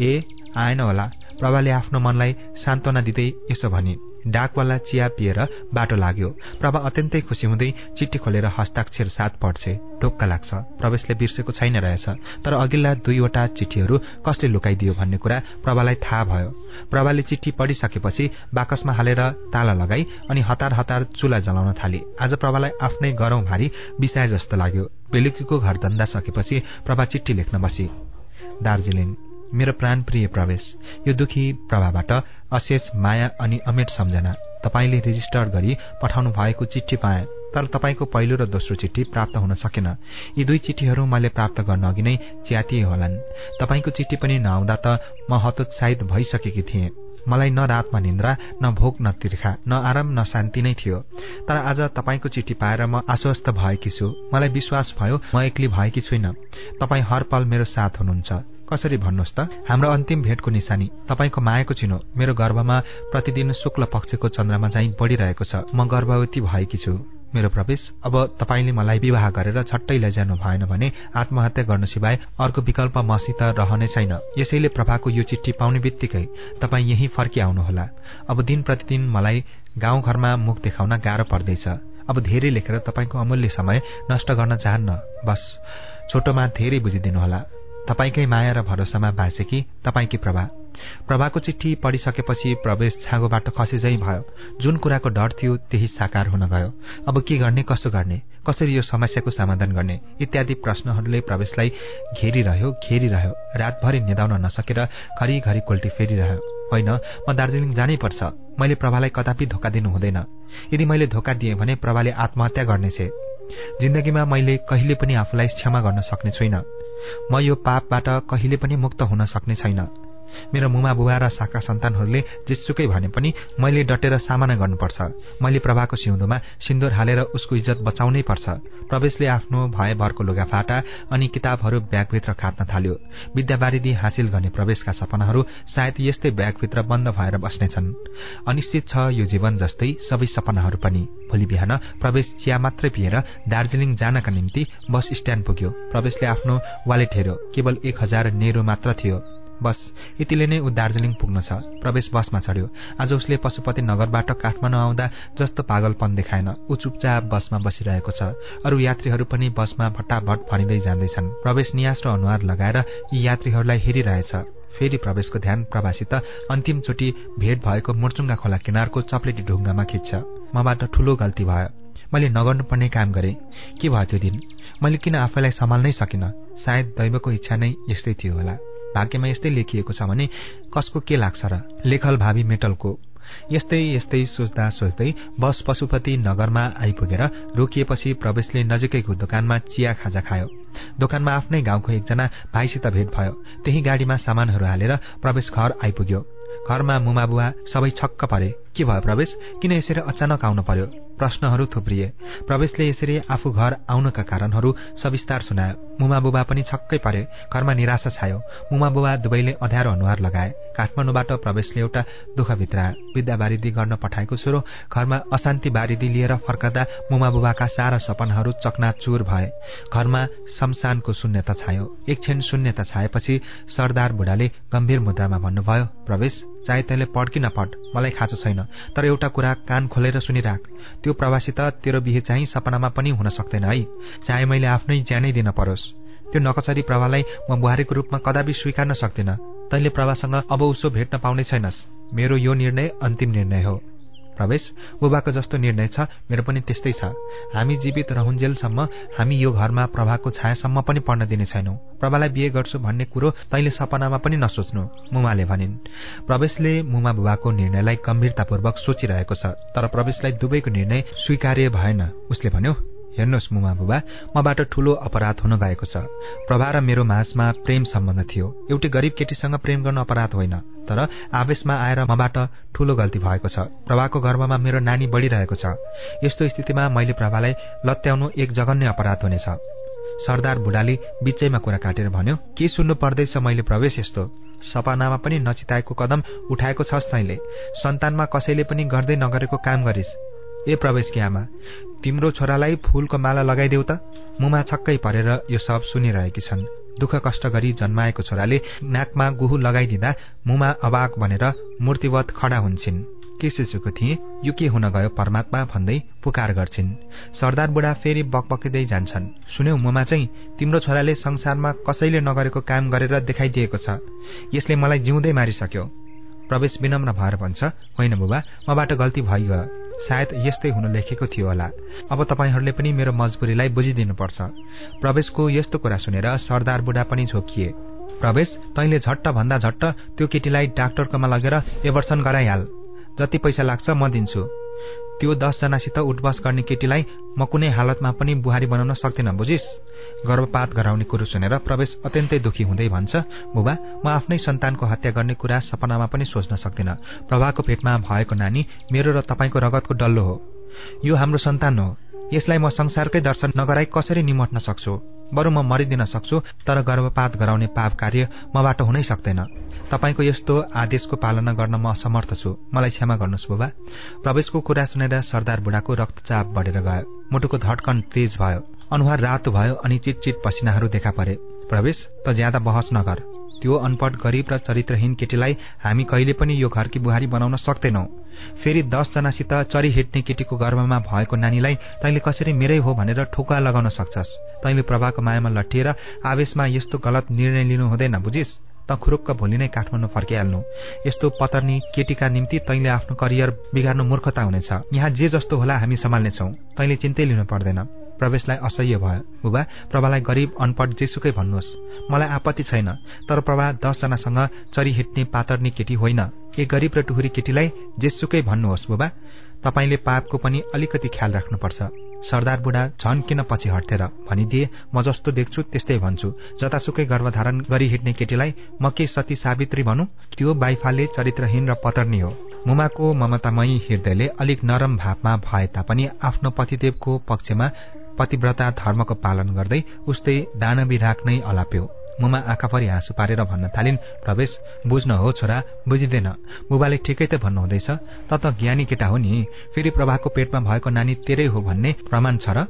Speaker 2: ए आएन होला। प्रभाले आफ्नो मनलाई सान्त्वना दिँदै यसो भने डाकवाला चिया पिएर बाटो लाग्यो। प्रभा अत्यन्तै खुसी हुँदै चिठी खोलेर हस्ताक्षर साथ पढ्छे ढोक्क लाग्छ। प्रवेशले बिर्सेको छैन रहेछ। तर अघिल्ला दुईवटा चिठीहरू कसले लुकाइदियो भन्ने कुरा प्रभालाई थाहा भयो। प्रभाले चिठी पढिसकेपछि बाकसमा हालेर ताला लगाई अनि हतार हतार चुला जलाउन थाले। आज प्रभालाई आफ्नै गरौँ भारी बिसाए जस्तो लाग्यो। बेलुकीको घर धन्दा सकेपछि प्रभा चिठी लेख्न बसी। दार्जिलिङ। मेरो प्राणप्रिय प्रवेश यो दुखी प्रभाबाट अशेष माया अनि अमेट सम्झना। तपाईँले रेजिस्टर गरी पठाउनु भएको चिठी पाएँ तर तपाईँको पहिलो र दोस्रो चिठी प्राप्त हुन सकेन। यी दुई चिठीहरू मैले प्राप्त गर्न अघि नै च्यातिए होलान्। तपाईँको चिठी पनि नआउँदा त म हतोत्साहित भइसकेकी थिएँ। मलाई न रातमा निन्द्रा न भोक न तिर्खा न आराम न शान्ति नै थियो। तर आज तपाईँको चिठी पाएर म आश्वस्त भएकी छु। मलाई विश्वास भयो म एक्लै भएकी छुइनँ। तपाईँ हर पल मेरो साथ हुनुहुन्छ। कसरी भन्नुहोस् त? हाम्रो अन्तिम भेटको निशानी तपाईँको मायाको चिनो मेरो गर्भमा प्रतिदिन शुक्ल पक्षको चन्द्रमा चाहिँ बढिरहेको छ। म गर्भवती भएकी छु। मेरो प्रवेश अब तपाईँले मलाई विवाह गरेर छट्टै लैजानु भएन भने आत्महत्या गर्नु सिवाय अर्को विकल्प मसित रहने छैन। यसैले प्रभाको यो चिठी पाउने बित्तिकै तपाईँ यही फर्किआउनुहोला। अब दिन प्रतिदिन मलाई गाउँघरमा मुख देखाउन गाह्रो पर्दैछ। अब धेरै लेखेर तपाईँको अमूल्य समय नष्ट गर्न चाहन्न। बस छोटोमा धेरै बुझिदिनुहोला। तपाईँकै माया र भरोसामा बाँचेकी तपाईँकी प्रभा। प्रभाको चिठी पढिसकेपछि प्रवेश छागोबाट खसेझै भयो। जुन कुराको डर थियो त्यही साकार हुन गयो। अब के गर्ने कसो गर्ने? कसरी यो समस्याको समाधान गर्ने? इत्यादि प्रश्नहरूले प्रवेशलाई घेरिरह्यो घेरिरह्यो। रातभरि निदाउन नसकेर घरिघरि कोल्टी फेरिरह्यो। होइन म दार्जिलिङ जानै पर्छ मैले प्रभालाई कदापि धोका दिनु हुँदैन। यदि मैले धोका दिएँ भने प्रभाले आत्महत्या गर्नेछ। जिन्दगीमा मैले कहिले पनि आफूलाई क्षमा गर्न सक्ने छुइनँ। म यो पापबाट कहिले पनि मुक्त हुन सक्ने छैन। मेरो मुमा बुवा र साका सन्तानहरूले जेसुकै भने पनि मैले डटेर सामना गर्नुपर्छ। मैले प्रभाको सिउँदोमा सिन्दुर हालेर उसको इज्जत बचाउनै पर्छ। प्रवेशले आफ्नो भयभरको लुगाफाटा अनि किताबहरू ब्यागभित्र खाट्न थाल्यो। विद्यावारिधि हासिल गर्ने प्रवेशका सपनाहरू सायद यस्तै ब्यागभित्र बन्द भएर बस्नेछन्। अनिश्चित छ यो जीवन जस्तै सबै सपनाहरू पनि। भोलि बिहान प्रवेश चिया मात्रै पिएर दार्जिलिङ जानका निम्ति बस स्ट्यान्ड पुग्यो। प्रवेशले आफ्नो वालेट हेऱ्यो। केवल एक हजार नेरो मात्र थियो। बस। यतिले नै ऊ दार्जिलिङ पुग्न छ। प्रवेश बसमा चढ्यो। आज उसले पशुपति नगरबाट काठमाडौँ आउँदा जस्तो पागलपन देखाएन। ऊ चुपचाप बसमा बसिरहेको छ। अरू यात्रीहरू पनि बसमा भट्टाभट भरिँदै जाँदैछन्। प्रवेश नियास र अनुहार लगाएर यी यात्रीहरूलाई हेरिरहेछ। फेरि प्रवेशको ध्यान प्रवासित अन्तिमचोटि भेट भएको मुर्चुङ्गा खोला किनारको चप्लेटी ढुङ्गामा खिच्छ। मबाट ठूलो गल्ती भयो। मैले नगर्नुपर्ने काम गरेँ। के भयो त्यो दिन? मैले किन आफैलाई सम्हाल्नै सकिनँ? सायद दैवको इच्छा नै यस्तै थियो होला। भाग्यमा यस्तै लेखिएको छ भने कसको के लाग्छ र? लेखल भावी मेटलको। यस्तै यस्तै सोच्दा सोच्दै बस पशुपति नगरमा आइपुगेर रोकिएपछि प्रवेशले नजिकैको दोकानमा चिया खाजा खायो। दोकानमा आफ्नै गाउँको एकजना भाइसित भेट भयो। त्यही गाडीमा सामानहरू हालेर प्रवेश घर आइपुग्यो। घरमा मुमाबुवा सबै छक्क परे। के भयो प्रवेश? किन यसरी अचानक आउनु पर्यो? प्रश्नहरू थुप्रिए। प्रवेशले यसरी आफू घर आउनका कारणहरू सविस्तार सुनायो। मुमा बुबा पनि छक्कै परे। घरमा निराशा छायो। मुमा बुबा दुवैले अध्यारो अनुहार लगाए। काठमाडौँबाट प्रवेशले एउटा दुःख भित्रायो विद्या गर्न पठाएको छोरो घरमा अशान्ति बारिदी लिएर फर्कदा मुमा बुबाका सारा सपनाहरू चकनाचुर भए। घरमा शमशानको शून्यता छायो। एकछिन शून्यता छाएपछि सरदार बुढाले गम्भीर मुद्रामा भन्नुभयो प्रवेश चाहे तैँले पढ कि नपढ मलाई खाँचो छैन तर एउटा कुरा कान खोलेर सुनिराख। त्यो प्रवासी त तेरो बिहे चाहिँ सपनामा पनि हुन सक्दैन है। चाहे मैले आफ्नै ज्यानै दिन परोस्। त्यो नकचरी प्रभालाई म बुहारीको रूपमा कदापि स्वीकार्न सक्दिनँ। तैँले प्रभासँग अब उसो भेट्न पाउने छैनस्। मेरो यो निर्णय अन्तिम निर्णय हो। प्रवेश। बुबाको जस्तो निर्णय छ मेरो पनि त्यस्तै छ। हामी जीवित रहन्जेलसम्म हामी यो घरमा प्रभाको छायासम्म पनि पढ्न दिने छैनौँ। प्रभालाई बिहे गर्छु भन्ने कुरो तैँले सपनामा पनि नसोच्नु मुमाले भनिन्। प्रवेशले मुमा बुबाको निर्णयलाई गम्भीरतापूर्वक सोचिरहेको छ तर प्रवेशलाई दुवैको निर्णय स्वीकार्य भएन उसले भन्यो। हेर्नुहोस् मुमा बुबा मबाट ठूलो अपराध हुन गएको छ। प्रभा र मेरो माझमा प्रेम सम्बन्ध थियो। एउटी गरिब केटीसँग प्रेम गर्न अपराध होइन तर आवेशमा आएर मबाट ठूलो गल्ती भएको छ। प्रभाको गर्भमा मेरो नानी बढिरहेको छ। यस्तो स्थितिमा मैले प्रभालाई लत्याउनु एक जघन्य अपराध हुनेछ। सरदार बुढाले बिचैमा कुरा काटेर भन्यो के सुन्नु पर्दैछ मैले प्रवेश यस्तो? सपनामा पनि नचिताएको कदम उठाएको छस् तैँले। सन्तानमा कसैले पनि गर्दै नगरेको काम गरिस्। ए प्रवेशकी आमा तिम्रो छोरालाई फूलको माला लगाइदेऊ त। मुमा छक्कै परेर यो सब सुनिरहेकी छन्। दुःख कष्ट गरी जन्माएको छोराले नाकमा गुहु लगाइदिँदा मुमा अबाक भनेर मूर्तिवत खडा हुन्छन्। के सिसेको थिएँ? यो के हुन गयो परमात्मा भन्दै पुकार गर्छिन्। सरदार बुढा फेरि बकबकिँदै जान्छन्। सुन्यौ ममा चाहिँ तिम्रो छोराले संसारमा कसैले नगरेको काम गरेर देखाइदिएको छ। यसले मलाई जिउँदै मारिसक्यो। प्रवेश विनम्र भएर भन्छ होइन बुबा मबाट गल्ती भइगयो। सायद यस्तै हुन लेखेको थियो होला। अब तपाईँहरूले पनि मेरो मजबुरीलाई बुझिदिनुपर्छ। प्रवेशको यस्तो कुरा सुनेर सरदार बुढा पनि झोकिए। प्रवेश तैँले झट्ट भन्दा झट्ट त्यो केटीलाई डाक्टरकोमा लगेर एभर्सन गराइहाल। जति पैसा लाग्छ म दिन्छु। त्यो दसजनासित उठबस गर्ने केटीलाई म कुनै हालतमा पनि बुहारी बनाउन सक्दिनँ बुझिस। गर्भपात गराउने कुरो सुनेर प्रवेश अत्यन्तै दुखी हुँदै भन्छ बुबा म आफ्नै सन्तानको हत्या गर्ने कुरा सपनामा पनि सोच्न सक्दिनँ। प्रभाको पेटमा भएको नानी मेरो र तपाईँको रगतको डल्लो हो। यो हाम्रो सन्तान हो। यसलाई म संसारकै दर्शन नगराई कसरी निमट्न सक्छु? बरु म मरिदिन सक्छु तर गर्भपात गराउने पाप कार्य मबाट हुनै सक्दैन। तपाईँको यस्तो आदेशको पालना गर्न म असमर्थ छु। मलाई क्षमा गर्नुहोस् बुबा। प्रवेशको कुरा सुनेर सरदार बुढाको रक्तचाप बढेर गयो। मुटुको धड्कन तेज भयो। अनुहार रातो भयो अनि चिटचिट पसिनाहरू देखा परे। प्रवेश त ज्यादा बहस नगर। त्यो अनपढ गरिब र चरित्रहीन केटीलाई हामी कहिले पनि यो घरकी बुहारी बनाउन सक्दैनौ। फेरि दसजनासित चरी हिट्ने केटीको गर्भमा भएको नानीलाई तैँले कसरी मेरै हो भनेर ठोका लगाउन सक्छस्? तैँले प्रभाको मायामा लट्टिएर आवेशमा यस्तो गलत निर्णय लिनु हुँदैन बुझिस? त खुरुक्क भोलि नै काठमाडौँ फर्किहाल्नु। यस्तो पतर्नी केटीका निम्ति तैँले आफ्नो करियर बिगार्नु मूर्खता हुनेछ। यहाँ जे जस्तो होला हामी सम्हाल्नेछौ। तैँले चिन्तै लिनु पर्दैन। प्रवेशलाई असह्य भयो। बुबा प्रभालाई गरिब अनपढ जेसुकै भन्नुहोस्। मलाई आपत्ति छैन तर प्रभा दसजनासँग चरी हिट्ने पातर्नी केटी होइन। एक गरिब र टुहुरी केटीलाई जेसुकै भन्नुहोस् बुबा। तपाईँले पापको पनि अलिकति ख्याल राख्नुपर्छ। सरदार बुढा झन किन पछि हट्थेर? भनिदिए म जस्तो देख्छु त्यस्तै भन्छु। जतासुकै गर्भधारण गरी हिँड्ने केटीलाई म के सती सावित्री भनौँ? त्यो बाइफाले चरित्रहीन र पतर्नी हो। मुमाको ममतामयी हृदयले अलिक नरम भावमा भए तापनि आफ्नो पतिदेवको पक्षमा पतिव्रता धर्मको पालन गर्दै उस्तै दानवी राख्नै अलाप्यो। मुमा आँखाभरि हाँसु पारेर भन्न थालिन् प्रवेश बुझ्न हो छोरा बुझिँदैन। बुबाले ठिकै त भन्नुहुँदैछ। त त ज्ञानी केटा हो नि। फेरि प्रभाको पेटमा भएको नानी तेरै हो भन्ने प्रमाण छ र?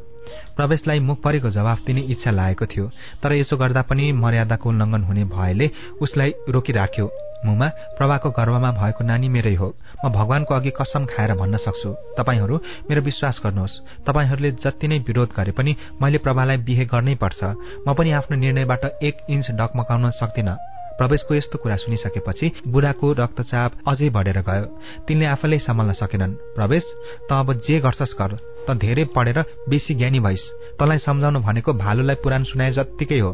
Speaker 2: प्रवेशलाई मुख परेको जवाफ दिने इच्छा लागेको थियो तर यसो गर्दा पनि मर्यादाको उल्लङ्घन हुने भएले उसलाई रोकिराख्यो। मुमा प्रभाको गर्भमा भएको नानी मेरै हो। म भगवानको अघि कसम खाएर भन्न सक्छु। तपाईँहरू मेरो विश्वास गर्नुहोस्। तपाईँहरूले जति नै विरोध गरे पनि मैले प्रभालाई बिहे गर्नै पर्छ। म पनि आफ्नो निर्णयबाट एक इन्च डकमकाउन सक्दिनँ। प्रवेशको यस्तो कुरा सुनिसकेपछि बुढाको रक्तचाप अझै बढेर गयो। तिनले आफैले सम्हाल्न सकेनन्। प्रवेश त अब जे गर्छस् गर। त धेरै पढेर बेसी ज्ञानी भइस। तँलाई सम्झाउनु भनेको भालुलाई पुराण सुनाए जत्तिकै हो।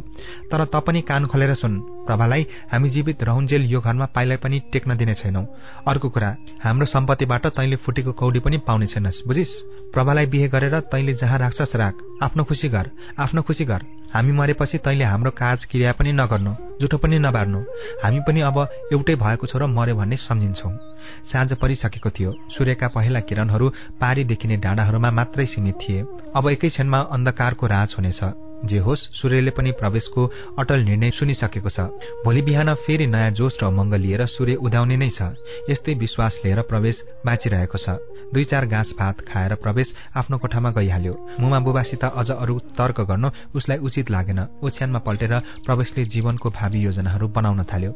Speaker 2: तर त पनि कान खोलेर सुन। प्रभालाई हामी जीवित रहन्जेल यो घरमा पाइलाई पनि टेक्न दिने छैनौ। अर्को कुरा हाम्रो सम्पत्तिबाट तैँले फुटेको कौडी पनि पाउने छैनस्। बुझिस? प्रभालाई बिहे गरेर तैँले जहाँ राख्छस् राख आफ्नो खुसी गर आफ्नो खुसी गर हामी मरेपछि तैँले हाम्रो काज क्रिया पनि नगर्नु जुठो पनि नबार्नु। हामी पनि अब एउटै भएको छोरो मर्यो भन्ने सम्झिन्छौ। साँझ परिसकेको थियो। सूर्यका पहिला किरणहरू पारी देखिने डाँडाहरूमा मात्रै सीमित थिए। अब एकै क्षणमा अन्धकारको राज हुनेछ। जे होस् सूर्यले पनि प्रवेशको अटल निर्णय सुनिसकेको छ। भोलि बिहान फेरि नयाँ जोस र उमङ्ग लिएर सूर्य उदाउने नै छ। यस्तै विश्वास लिएर प्रवेश बाँचिरहेको छ। दुई चार घाँस भात खाएर प्रवेश आफ्नो कोठामा गइहाल्यो। मुमा बुबासित अझ अरू तर्क गर्नु उसलाई उचित लागेन। ओछ्यानमा पल्टेर प्रवेशले जीवनको भावी योजनाहरू बनाउन थाल्यो।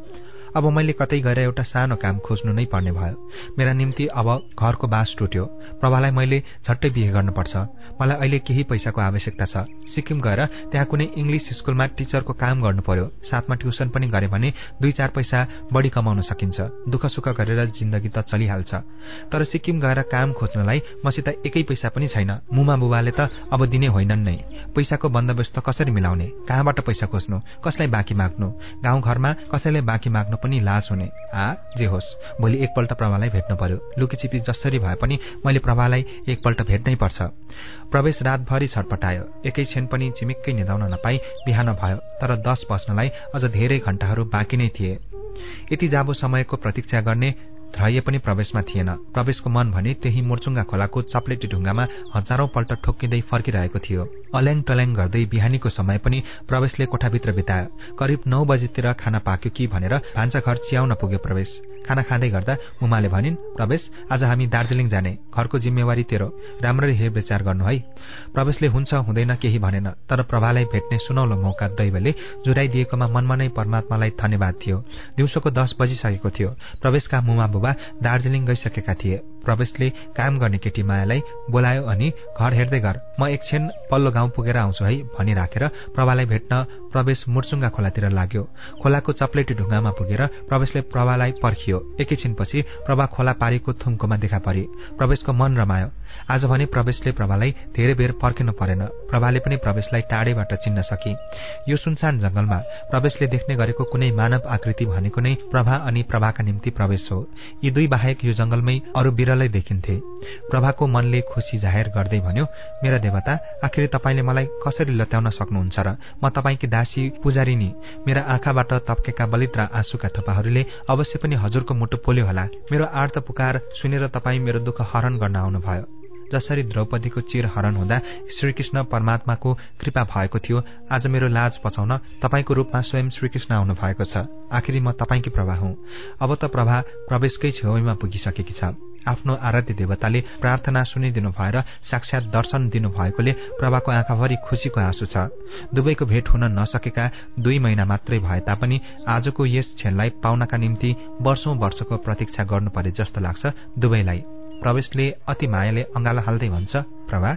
Speaker 2: अब मैले कतै गएर एउटा सानो काम खोज्नु नै पर्ने भयो। मेरा निम्ति अब घरको बास टुट्यो। प्रभालाई मैले झट्टै बिहे गर्नुपर्छ। मलाई अहिले केही पैसाको आवश्यकता छ। सिक्किम गएर त्यहाँ कुनै इङ्ग्लिस स्कुलमा टिचरको काम गर्नु पर्यो साथमा ट्युसन पनि गरे भने दुई चार पैसा बढी कमाउन सकिन्छ। दुःख सुख गरेर जिन्दगी त चलिहाल्छ। तर सिक्किम गएर काम खोज्नलाई मसित एकै पैसा पनि छैन। मुमा बुबाले त अब दिने होइनन् नै। पैसाको बन्दोबस्त कसरी मिलाउने? कहाँबाट पैसा खोज्नु? कसलाई बाँकी माग्नु? गाउँघरमा कसैलाई बाँकी माग्नु पनि लाज हुने। आ जे होस् भोलि एकपल्ट प्रभालाई भेट्नु पर्यो। लुकीचिपी जसरी भए पनि मैले प्रभालाई एकपल्ट भेट्नै पर्छ। प्रवेश रातभरि छटपटायो। एकै क्षण पनि चिमिक्कै निधाउन नपाई बिहान भयो तर दस बस्नलाई अझ धेरै घण्टाहरू बाँकी नै थिए। यति जाबो समयको प्रतीक्षा गर्ने ध्रय पनि प्रवेशमा थिएन। प्रवेशको मन भने त्यही मुर्चुङ्गा खोलाको चप्लेटी ढुङ्गामा हजारौं पल्ट ठोक्किँदै फर्किरहेको थियो। अल्याङ टल्याङ गर्दै बिहानीको समय पनि प्रवेशले कोठाभित्र बितायो। करिब नौ बजीतिर खाना पाक्यो कि भनेर भान्साघर चियाउन पुग्यो प्रवेश। खाना खाँदै गर्दा मुमाले भनिन् प्रवेश आज हामी दार्जिलिङ जाने। घरको जिम्मेवारी तेरो। राम्ररी हेरविचार गर्नु है। प्रवेशले हुन्छ हुँदैन केही भनेन। तर प्रभालाई भेट्ने सुनौलो मौका दैवले जुराइदिएकोमा मनमा नै परमात्मालाई धन्यवाद थियो। दिउँसोको दस बजिसकेको थियो। प्रवेशका मुमा बुबा दार्जिलिङ गइसकेका थिए। प्रवेशले काम गर्ने केटी मायालाई बोलायो अनि घर हेर्दै गर म एकछिन पल्लो गाउँ पुगेर आउँछु है भनिराखेर प्रभालाई भेट्न प्रवेश मुर्चुङ्गा खोलातिर लाग्यो। खोलाको चप्लेटी ढुङ्गामा पुगेर प्रवेशले प्रभालाई पर्खियो। एकैछिनपछि प्रभा खोला पारीको थुम्कोमा देखा परे। प्रवेशको मन रमायो। आज भने प्रवेशले प्रभालाई धेरै बेर पर्खिनु परेन। प्रभाले पनि प्रवेशलाई टाढेबाट चिन्न सकी। यो सुनसान जंगलमा प्रवेशले देख्ने गरेको कुनै मानव आकृति भनेको नै प्रभा अनि प्रभाका निम्ति प्रवेश हो। यी दुई बाहेक यो जंगलमै अरू बिरलै देखिन्थे। प्रभाको मनले खुसी जाहेर गर्दै भन्यो मेरा देवता आखिर तपाईँले मलाई कसरी लत्याउन सक्नुहुन्छ र म तपाईँकी दासी पुजारिनी मेरा आँखाबाट तप्केका बलिद्र आँसुका थोपाहरूले अवश्य पनि हजुरको मुटु पोल्यो होला। मेरो आर्त पुकार सुनेर तपाईँ मेरो दुःख हरण गर्न आउनुभयो। जसरी द्रौपदीको चिर हरण हुँदा श्रीकृष्ण परमात्माको कृपा भएको थियो आज मेरो लाज पचाउन तपाईँको रूपमा स्वयं श्रीकृष्ण आउनु भएको छ। आखिरी म तपाईँकी प्रभा हुँ। अब त प्रभा प्रवेशकै छेउमा पुगिसकेकी छ। आफ्नो आराध्य देवताले प्रार्थना सुनिदिनु भएर साक्षात दर्शन दिनुभएकोले प्रभाको आँखाभरि खुसीको आँसु छ। दुवैको भेट हुन नसकेका दुई महिना मात्रै भए तापनि आजको यस क्षणलाई पाउनका निम्ति वर्षौं वर्षको प्रतीक्षा गर्नु परे जस्तो लाग्छ दुवैलाई प्रवेशले अति मायाले अँगालो हाल्दै भन्छ प्रभा।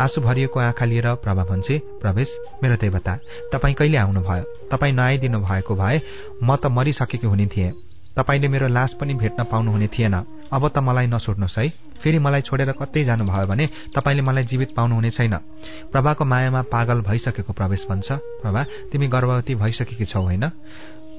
Speaker 2: आँसु भरिएको आँखा लिएर प्रभा भन्छे प्रवेश मेरो देवता तपाईँ कहिले आउनुभयो? तपाईँ नआइदिनु भएको भए म त मरिसकेको हुने थिएँ। तपाईँले मेरो लास पनि भेट्न पाउनुहुने थिएन। अब त मलाई नछोड्नुहोस् है। फेरि मलाई छोडेर कतै जानुभयो भने तपाईँले मलाई जीवित पाउनुहुने छैन। प्रभाको मायामा पागल भइसकेको प्रवेश भन्छ। प्रभा तिमी गर्भवती भइसकेकी छौ होइन?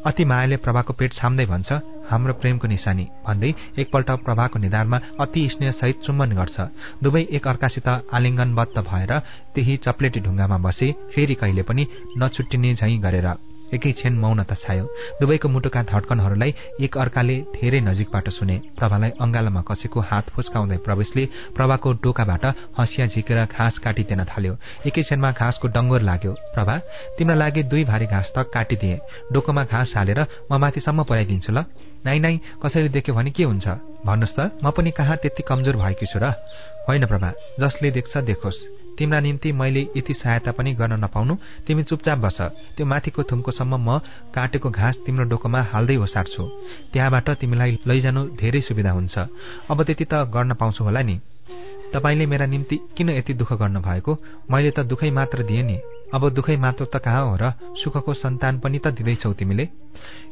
Speaker 2: अति मायाले प्रभाको पेट छाम्दै भन्छ हाम्रो प्रेमको निशानी। भन्दै एकपल्ट प्रभाको निधारमा अति स्नेहसहित चुम्बन गर्छ। दुवै एक अर्कासित आलिङ्गनबद्ध भएर त्यही चप्लेटी ढुङ्गामा बसे फेरि कहिले पनि नछुट्टिने झैँ गरेर। एकै क्षण मौनता छायो। दुवैको मुटुका धड्कनहरूलाई एक अर्काले धेरै नजिकबाट सुने। प्रभालाई अङ्गालामा कसेको हात फुस्काउँदै प्रवेशले प्रभाको डोकाबाट हँसिया झिकेर घाँस काटिदिन थाल्यो। एकै क्षणमा घाँसको डङ्गोर लाग्यो। प्रभा तिम्रो लागि दुई भारी घाँस त काटिदिए। डोकोमा घाँस हालेर म माथिसम्म पुर्याइदिन्छु ल। नाइ नाइ कसरी देख्यो भने के हुन्छ? भन्नुहोस् त। म पनि कहाँ त्यति कमजोर भएकी छु र? होइन प्रभा जसले देख्छ देखोस्। तिम्रा निम्ति मैले यति सहायता पनि गर्न नपाउनु। तिमी चुपचाप बस। त्यो माथिको थुम्कोसम्म म काटेको घाँस तिम्रो डोकोमा हाल्दै ओसार्छु। त्यहाँबाट तिमीलाई लैजानु धेरै सुविधा हुन्छ। अब त्यति त गर्न पाउँछु होला नि। तपाईँले मेरा निम्ति किन यति दुःख गर्नुभएको? मैले त दुःखै मात्र दिएँ नि। अब दुःखै मात्र त कहाँ हो र सुखको सन्तान पनि त दिँदैछौ तिमीले?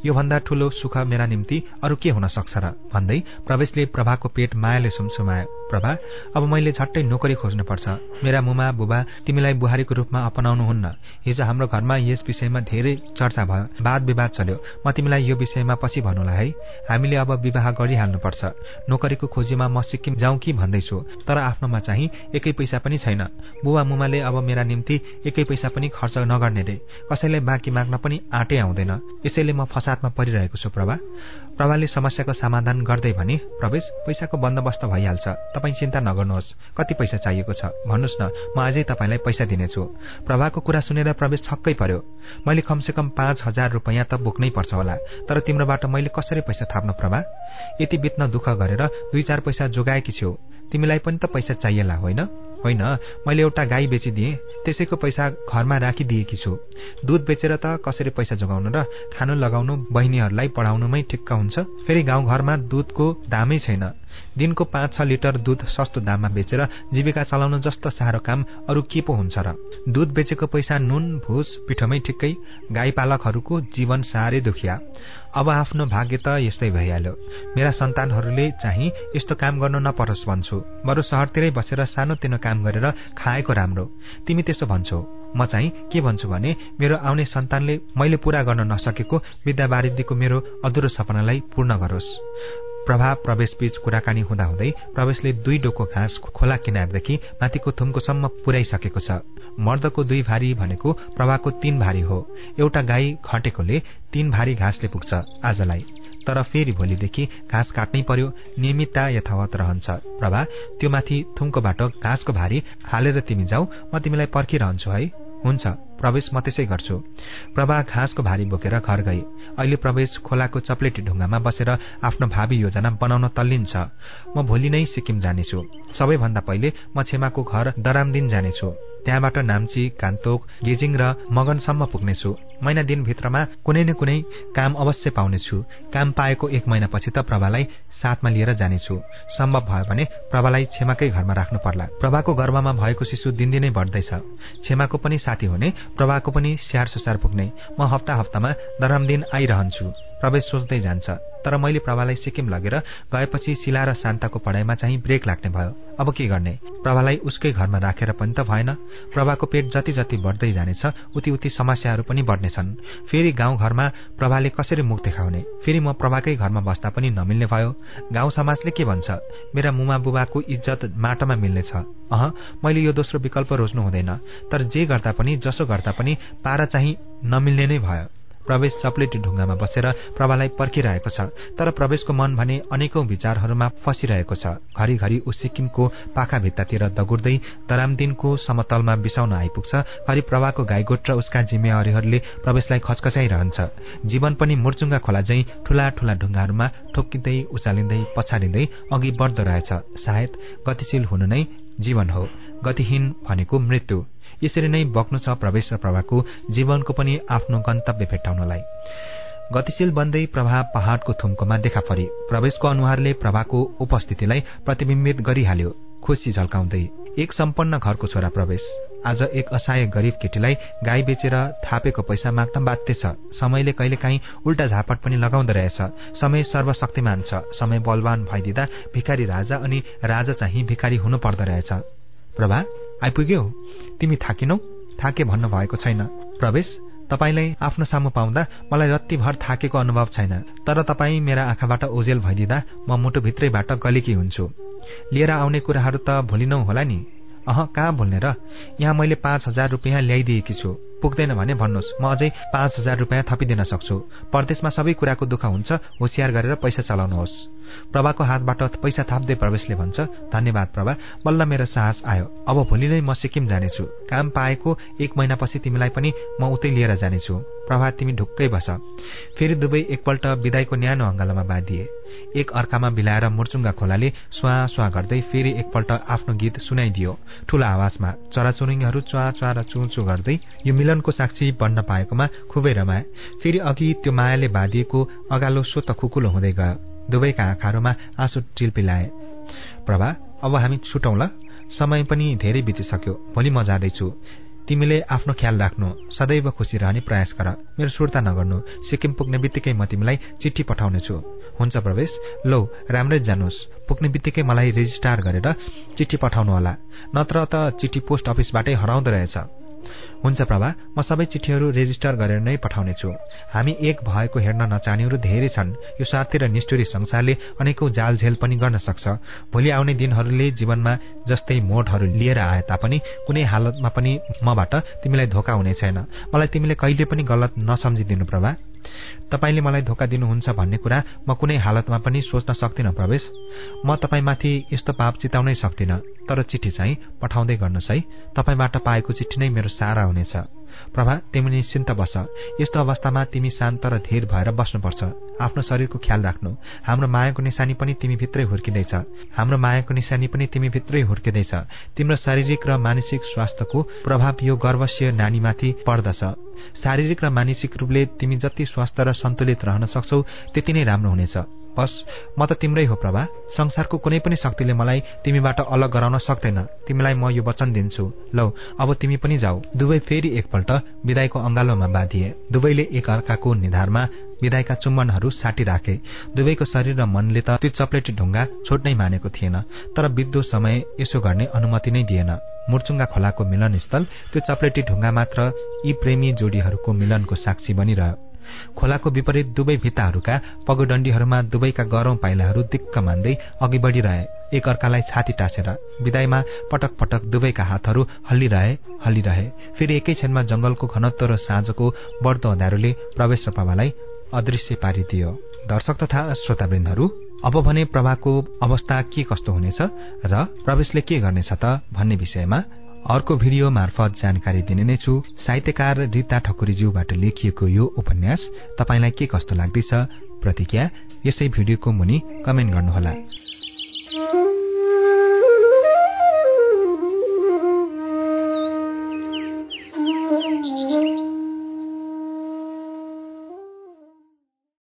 Speaker 2: योभन्दा ठूलो सुख मेरा निम्ति अरू के हुन सक्छ र? भन्दै प्रवेशले प्रभाको पेट मायाले सुमसुमायो। प्रभा अब मैले झट्टै नोकरी खोज्नुपर्छ मेरा मुमा बुबा तिमीलाई बुहारीको रूपमा अपनाउनुहुन्न। हिजो हाम्रो घरमा यस विषयमा धेरै चर्चा भयो। वाद विवाद चल्यो। म तिमीलाई यो विषयमा पछि भन्नुला है। हामीले अब विवाह गरिहाल्नुपर्छ। नोकरीको खोजीमा म सिक्किम जाउँ कि भन्दैछु। तर आफ्नोमा चाहिँ एकै पैसा पनि छैन। बुबा मुमाले अब मेरा निम्ति एकै पैसा पनि खर्च नगर्ने रे कसैलाई बाँकी माग्न पनि आँटै आउँदैन। यसैले म फसादमा परिरहेको छु प्रभा। प्रभाले समस्याको समाधान गर्दै भने प्रवेश पैसाको बन्दोबस्त भइहाल्छ। तपाईँ चिन्ता नगर्नुहोस्। कति पैसा चाहिएको छ? भन्नुहोस् न म अझै तपाईँलाई पैसा दिनेछु प्रभाको कुरा सुनेर प्रवेश छक्कै पर्यो। मैले कमसेकम पाँच हजार रुपियाँ त बोक्नै पर्छ होला तर तिम्रोबाट मैले कसरी पैसा थाप्न प्रभा? यति बित्न दुःख गरेर दुई चार पैसा जोगाएकी छेउ। तिमीलाई पनि त पैसा चाहिएला होइन? होइन मैले एउटा गाई बेचिदिएँ त्यसैको पैसा घरमा राखिदिएकी छु। दुध बेचेर त कसरी पैसा जोगाउनु र खानु लगाउनु बहिनीहरूलाई पढाउनुमै ठिक्क हुन्छ। फेरि गाउँघरमा दुधको दामै छैन। दिनको पाँच छ लिटर दुध सस्तो दाममा बेचेर जीविका चलाउनु जस्तो साह्रो काम अरू के पो हुन्छ र? दुध बेचेको पैसा नुन भुस पिठोमै ठिक्कै गाईपालकहरूको जीवन साह्रै दुखिया। अब आफ्नो भाग्य त यस्तै भइहाल्यो। मेरा सन्तानहरूले चाहिँ यस्तो काम गर्नु नपरोस् भन्छु। बरु सहरतिरै बसेर सानोतिनो काम गरेर खाएको राम्रो। तिमी त्यसो भन्छौ। म चाहिँ के भन्छु भने मेरो आउने सन्तानले मैले पूरा गर्न नसकेको विद्यावारिदीको मेरो अधुरो सपनालाई पूर्ण गरोस्। प्रभाव प्रवेशबीच कुराकानी हुँदाहुँदै प्रवेशले दुई डोको घाँस खोला किनारदेखि माथिको थुम्कोसम्म पुर्याइसकेको छ। मर्दको दुई भारी भनेको प्रभाको तीन भारी हो। एउटा गाई घटेकोले तीन भारी घाँसले पुग्छ आजलाई। तर फेरि भोलिदेखि घाँस काट्नै पर्यो नियमितता यथावत रहन्छ। प्रभा त्यो माथि थुम्कोबाट घाँसको भारी हालेर तिमी जाऊ म तिमीलाई पर्खिरहन्छु है। हुन्छ।
Speaker 1: प्रवेश म त्यसै गर्छु। प्रभा घाँसको भारी बोकेर घर गए अहिले प्रवेश खोलाको चप्लेटी ढुङ्गामा बसेर आफ्नो भावी योजना बनाउन तल्लिन्छ म भोलि नै सिक्किम जानेछु। सबैभन्दा पहिले म छेमाको घर दरामदिन जानेछु। त्यहाँबाट नाम्ची कान्तोक गेजिङ र मगनसम्म पुग्नेछु। महिना दिनभित्रमा कुनै न कुनै काम अवश्य पाउनेछु। काम पाएको एक महिनापछि त प्रभालाई साथमा लिएर जानेछु। सम्भव भयो भने प्रभालाई छेमाकै घरमा राख्नु पर्ला। प्रभाको गर्भमा भएको शिशु दिनदिनै बढ्दैछ। छेमाको पनि साथी हुने प्रभाको पनि स्याहार सुसार पुग्ने। म हप्ता हप्तामा दरामदिन आइरहन्छु। प्रवेश सोच्दै जान्छ। तर मैले प्रभालाई सिक्किम लगेर गएपछि शिला र शान्ताको पढाइमा चाहिँ ब्रेक लाग्ने भयो। अब के गर्ने? प्रभालाई उसकै घरमा राखेर पनि त भएन। प्रभाको पेट जति जति बढ्दै जानेछ उति उति समस्याहरू पनि बढ्नेछन्। फेरि गाउँघरमा प्रभाले कसरी मुख देखाउने? फेरि म प्रभाकै घरमा बस्दा पनि नमिल्ने भयो। गाउँ समाजले के भन्छ? मेरा मुमा बुबाको इज्जत माटोमा मिल्नेछ। अह मैले यो दोस्रो विकल्प रोज्नु हुँदैन। तर जे गर्दा पनि जसो गर्दा पनि पारा चाहिँ नमिल्ने नै भयो। प्रवेश चप्लेटी ढुङ्गामा बसेर प्रभालाई पर्खिरहेको छ तर प्रवेशको मन भने अनेकौं विचारहरूमा फसिरहेको छ। घरिघरि ऊ सिक्किमको पाखा भित्तातिर दगुर्दै दरामदिनको समतलमा बिसाउन आइपुग्छ। घरि प्रभाको गाईगोठ र उसका जिम्मेवारीहरूले प्रवेशलाई खचखचाइरहन्छ। जीवन पनि मुर्चुङ्गा खोला झै ठूला ठूला ढुङ्गाहरूमा ठोक्किँदै उचालिँदै पछाडिँदै अघि बढ्दो रहेछ। सायद गतिशील हुनु नै जीवन हो। गतिहीन भनेको मृत्यु। यसरी नै बग्नु छ प्रवेश र प्रभाको जीवनको पनि आफ्नो गन्तव्य भेट्टाउनलाई। गतिशील बन्दै प्रभा पहाड़को थुम्कोमा देखा परे। प्रवेशको अनुहारले प्रभाको उपस्थितिलाई प्रतिबिम्बित गरिहाल्यो। खुसी झल्काउँदै एक सम्पन्न घरको छोरा प्रवेश। आज एक असहाय गरीब केटीलाई गाई बेचेर थापेको पैसा माग्न बाध्य छ। समयले कहिलेकाहीँ उल्टा झापट पनि लगाउँदो रहेछ। समय सर्वशक्तिमान छ। समय बलवान भइदिँदा भिखारी राजा अनि राजा चाहिँ भिखारी हुनु पर्दो रहेछ। प्रभा आइपुग्यो। तिमी थाकिनौ? थाके भन्नु भएको छैन। प्रवेश तपाईँलाई आफ्नो सामु पाउँदा मलाई रत्तिभर थाकेको अनुभव छैन। तर तपाईँ मेरा आँखाबाट ओझेल भइदिँदा म मुटुभित्रैबाट गलेकी हुन्छु। लिएर आउने कुराहरू त भुलिनौ होला नि। अह कहाँ भुल्ने र? यहाँ मैले पाँच हजार रुपियाँ ल्याइदिएकी छु। पुग्दैन भने भन्नुहोस् म अझै पाँच हजार रुपियाँ थपिदिन सक्छु। परदेशमा सबै कुराको दुःख हुन्छ होसियार गरेर पैसा चलाउनुहोस्। प्रभाको हातबाट पैसा थाप्दै प्रवेशले भन्छ धन्यवाद प्रभा बल्ल मेरो साहस आयो। अब भोलि नै म सिक्किम जानेछु। काम पाएको एक महिनापछि तिमीलाई पनि म उतै लिएर जानेछु। प्रभा तिमी ढुक्कै बस। फेरि दुवै एकपल्ट विदाईको न्यानो अङ्गालोमा बाँधिए। एक अर्कामा बिलाएर मुर्चुङ्गा खोलाले स्वा स्वा गर्दै फेरि एकपल्ट आफ्नो गीत सुनाइदियो। ठूला आवाजमा चराचुरुङ्गीहरू च्वा च्वा र चुचु गर्दै यो मिलनको साक्षी बन्न पाएकोमा खुबै रमाए। फेरि अघि त्यो मायाले बाँधिएको अगालो स्वत खुकुलो हुँदै गयो। दुवैका आँखाहरूमा आँसु टिल्पिलाए। प्रभा अब हामी छुटौँ ल समय पनि धेरै बितिसक्यो। भोलि म जाँदैछु। तिमीले आफ्नो ख्याल राख्नु सदैव खुसी रहने प्रयास गर। मेरो सुर्ता नगर्नु सिक्किम पुग्ने बित्तिकै म तिमीलाई चिठी पठाउनेछु। हुन्छ प्रवेश। लौ राम्रै जानुहोस्। पुग्ने बित्तिकै मलाई रेजिस्टार गरेर चिठी पठाउनु होला नत्र त चिठी पोस्ट अफिसबाटै हराउँदो रहेछ। हुन्छ प्रभा म सबै चिठीहरू रेजिस्टर गरेर नै पठाउनेछु। हामी एक भएको हेर्न नचाहनेहरू धेरै छन्। यो स्वार्थी र निष्ठुरी संसारले अनेकौं जालझेल पनि गर्न सक्छ। भोलि आउने दिनहरूले जीवनमा जस्तै मोडहरू लिएर आए तापनि कुनै हालतमा पनि मबाट तिमीलाई धोका हुने छैन। मलाई तिमीले कहिले पनि गलत नसम्झिदिनु प्रभा। तपाईँले मलाई धोका दिनुहुन्छ भन्ने कुरा म कुनै हालतमा पनि सोच्न सक्दिनँ प्रवेश। म तपाईँमाथि यस्तो पाप चिताउनै सक्दिनँ। तर चिठी चाहिँ पठाउँदै गर्नुहोस् है। तपाईँबाट पाएको चिठी नै मेरो सारा हुनेछ। प्रभा तिमी निश्चिन्त बस। यस्तो अवस्थामा तिमी शान्त र धीर भएर बस्नुपर्छ। आफ्नो शरीरको ख्याल राख्नु। हाम्रो मायाको निशानी पनि तिमी भित्रै हुर्किँदैछ। हाम्रो मायाको निशानी पनि तिमी भित्रै हुर्किँदैछ। तिम्रो शारीरिक र मानसिक स्वास्थ्यको प्रभाव यो गर्वशीय नानीमाथि पर्दछ। शारीरिक र मानसिक रूपले तिमी जति स्वस्थ र सन्तुलित रहन सक्छौ त्यति नै राम्रो हुनेछ। बस म त तिम्रै हो प्रभा। संसारको कुनै पनि शक्तिले मलाई तिमीबाट अलग गराउन सक्दैन। तिमीलाई म यो वचन दिन्छु। लौ अब तिमी पनि जाऊ। दुवै फेरि एकपल्ट विदाईको अङ्गालोमा बाँधिए। दुवैले एक अर्काको निधारमा विदाईका चुम्बनहरू साटी राखे दुवैको शरीर र मनले त त्यो चप्लेटी ढुङ्गा छोड्नै मानेको थिएन तर बित्दो समय यसो गर्ने अनुमति नै दिएन। मुर्चुङ्गा खोलाको मिलनस्थल त्यो चप्लेटी ढुङ्गा मात्र यी प्रेमी जोडीहरूको मिलनको साक्षी बनिरह्यो। खोलाको विपरीत दुवै भित्ताहरूका पगोडण्डीहरूमा दुवैका गरौं पाइलाहरू दिक्क मान्दै अघि बढ़िरहे। एक अर्कालाई छाती टाँसेर विदाईमा पटक पटक दुवैका हातहरू हल्लिरहे हल्लिरहे। फेरि एकै क्षणमा जंगलको घनत्व र साँझको बढ्दो अँध्यारोले प्रवेश प्रभालाई अदृश्य पारिदियो। दर्शक तथा श्रोतावृन्दहरू अब भने प्रभाको अवस्था के कस्तो हुनेछ र प्रवेशले के गर्नेछ त भन्ने विषयमा
Speaker 2: अर्को भिडियो मार्फत जानकारी दिने नै छु। साहित्यकार रिता ठकुरीज्यूबाट लेखिएको यो उपन्यास तपाईंलाई के कस्तो लाग्दैछ? प्रतिज्ञा यसै भिडियोको मुनि कमेन्ट गर्नुहोला।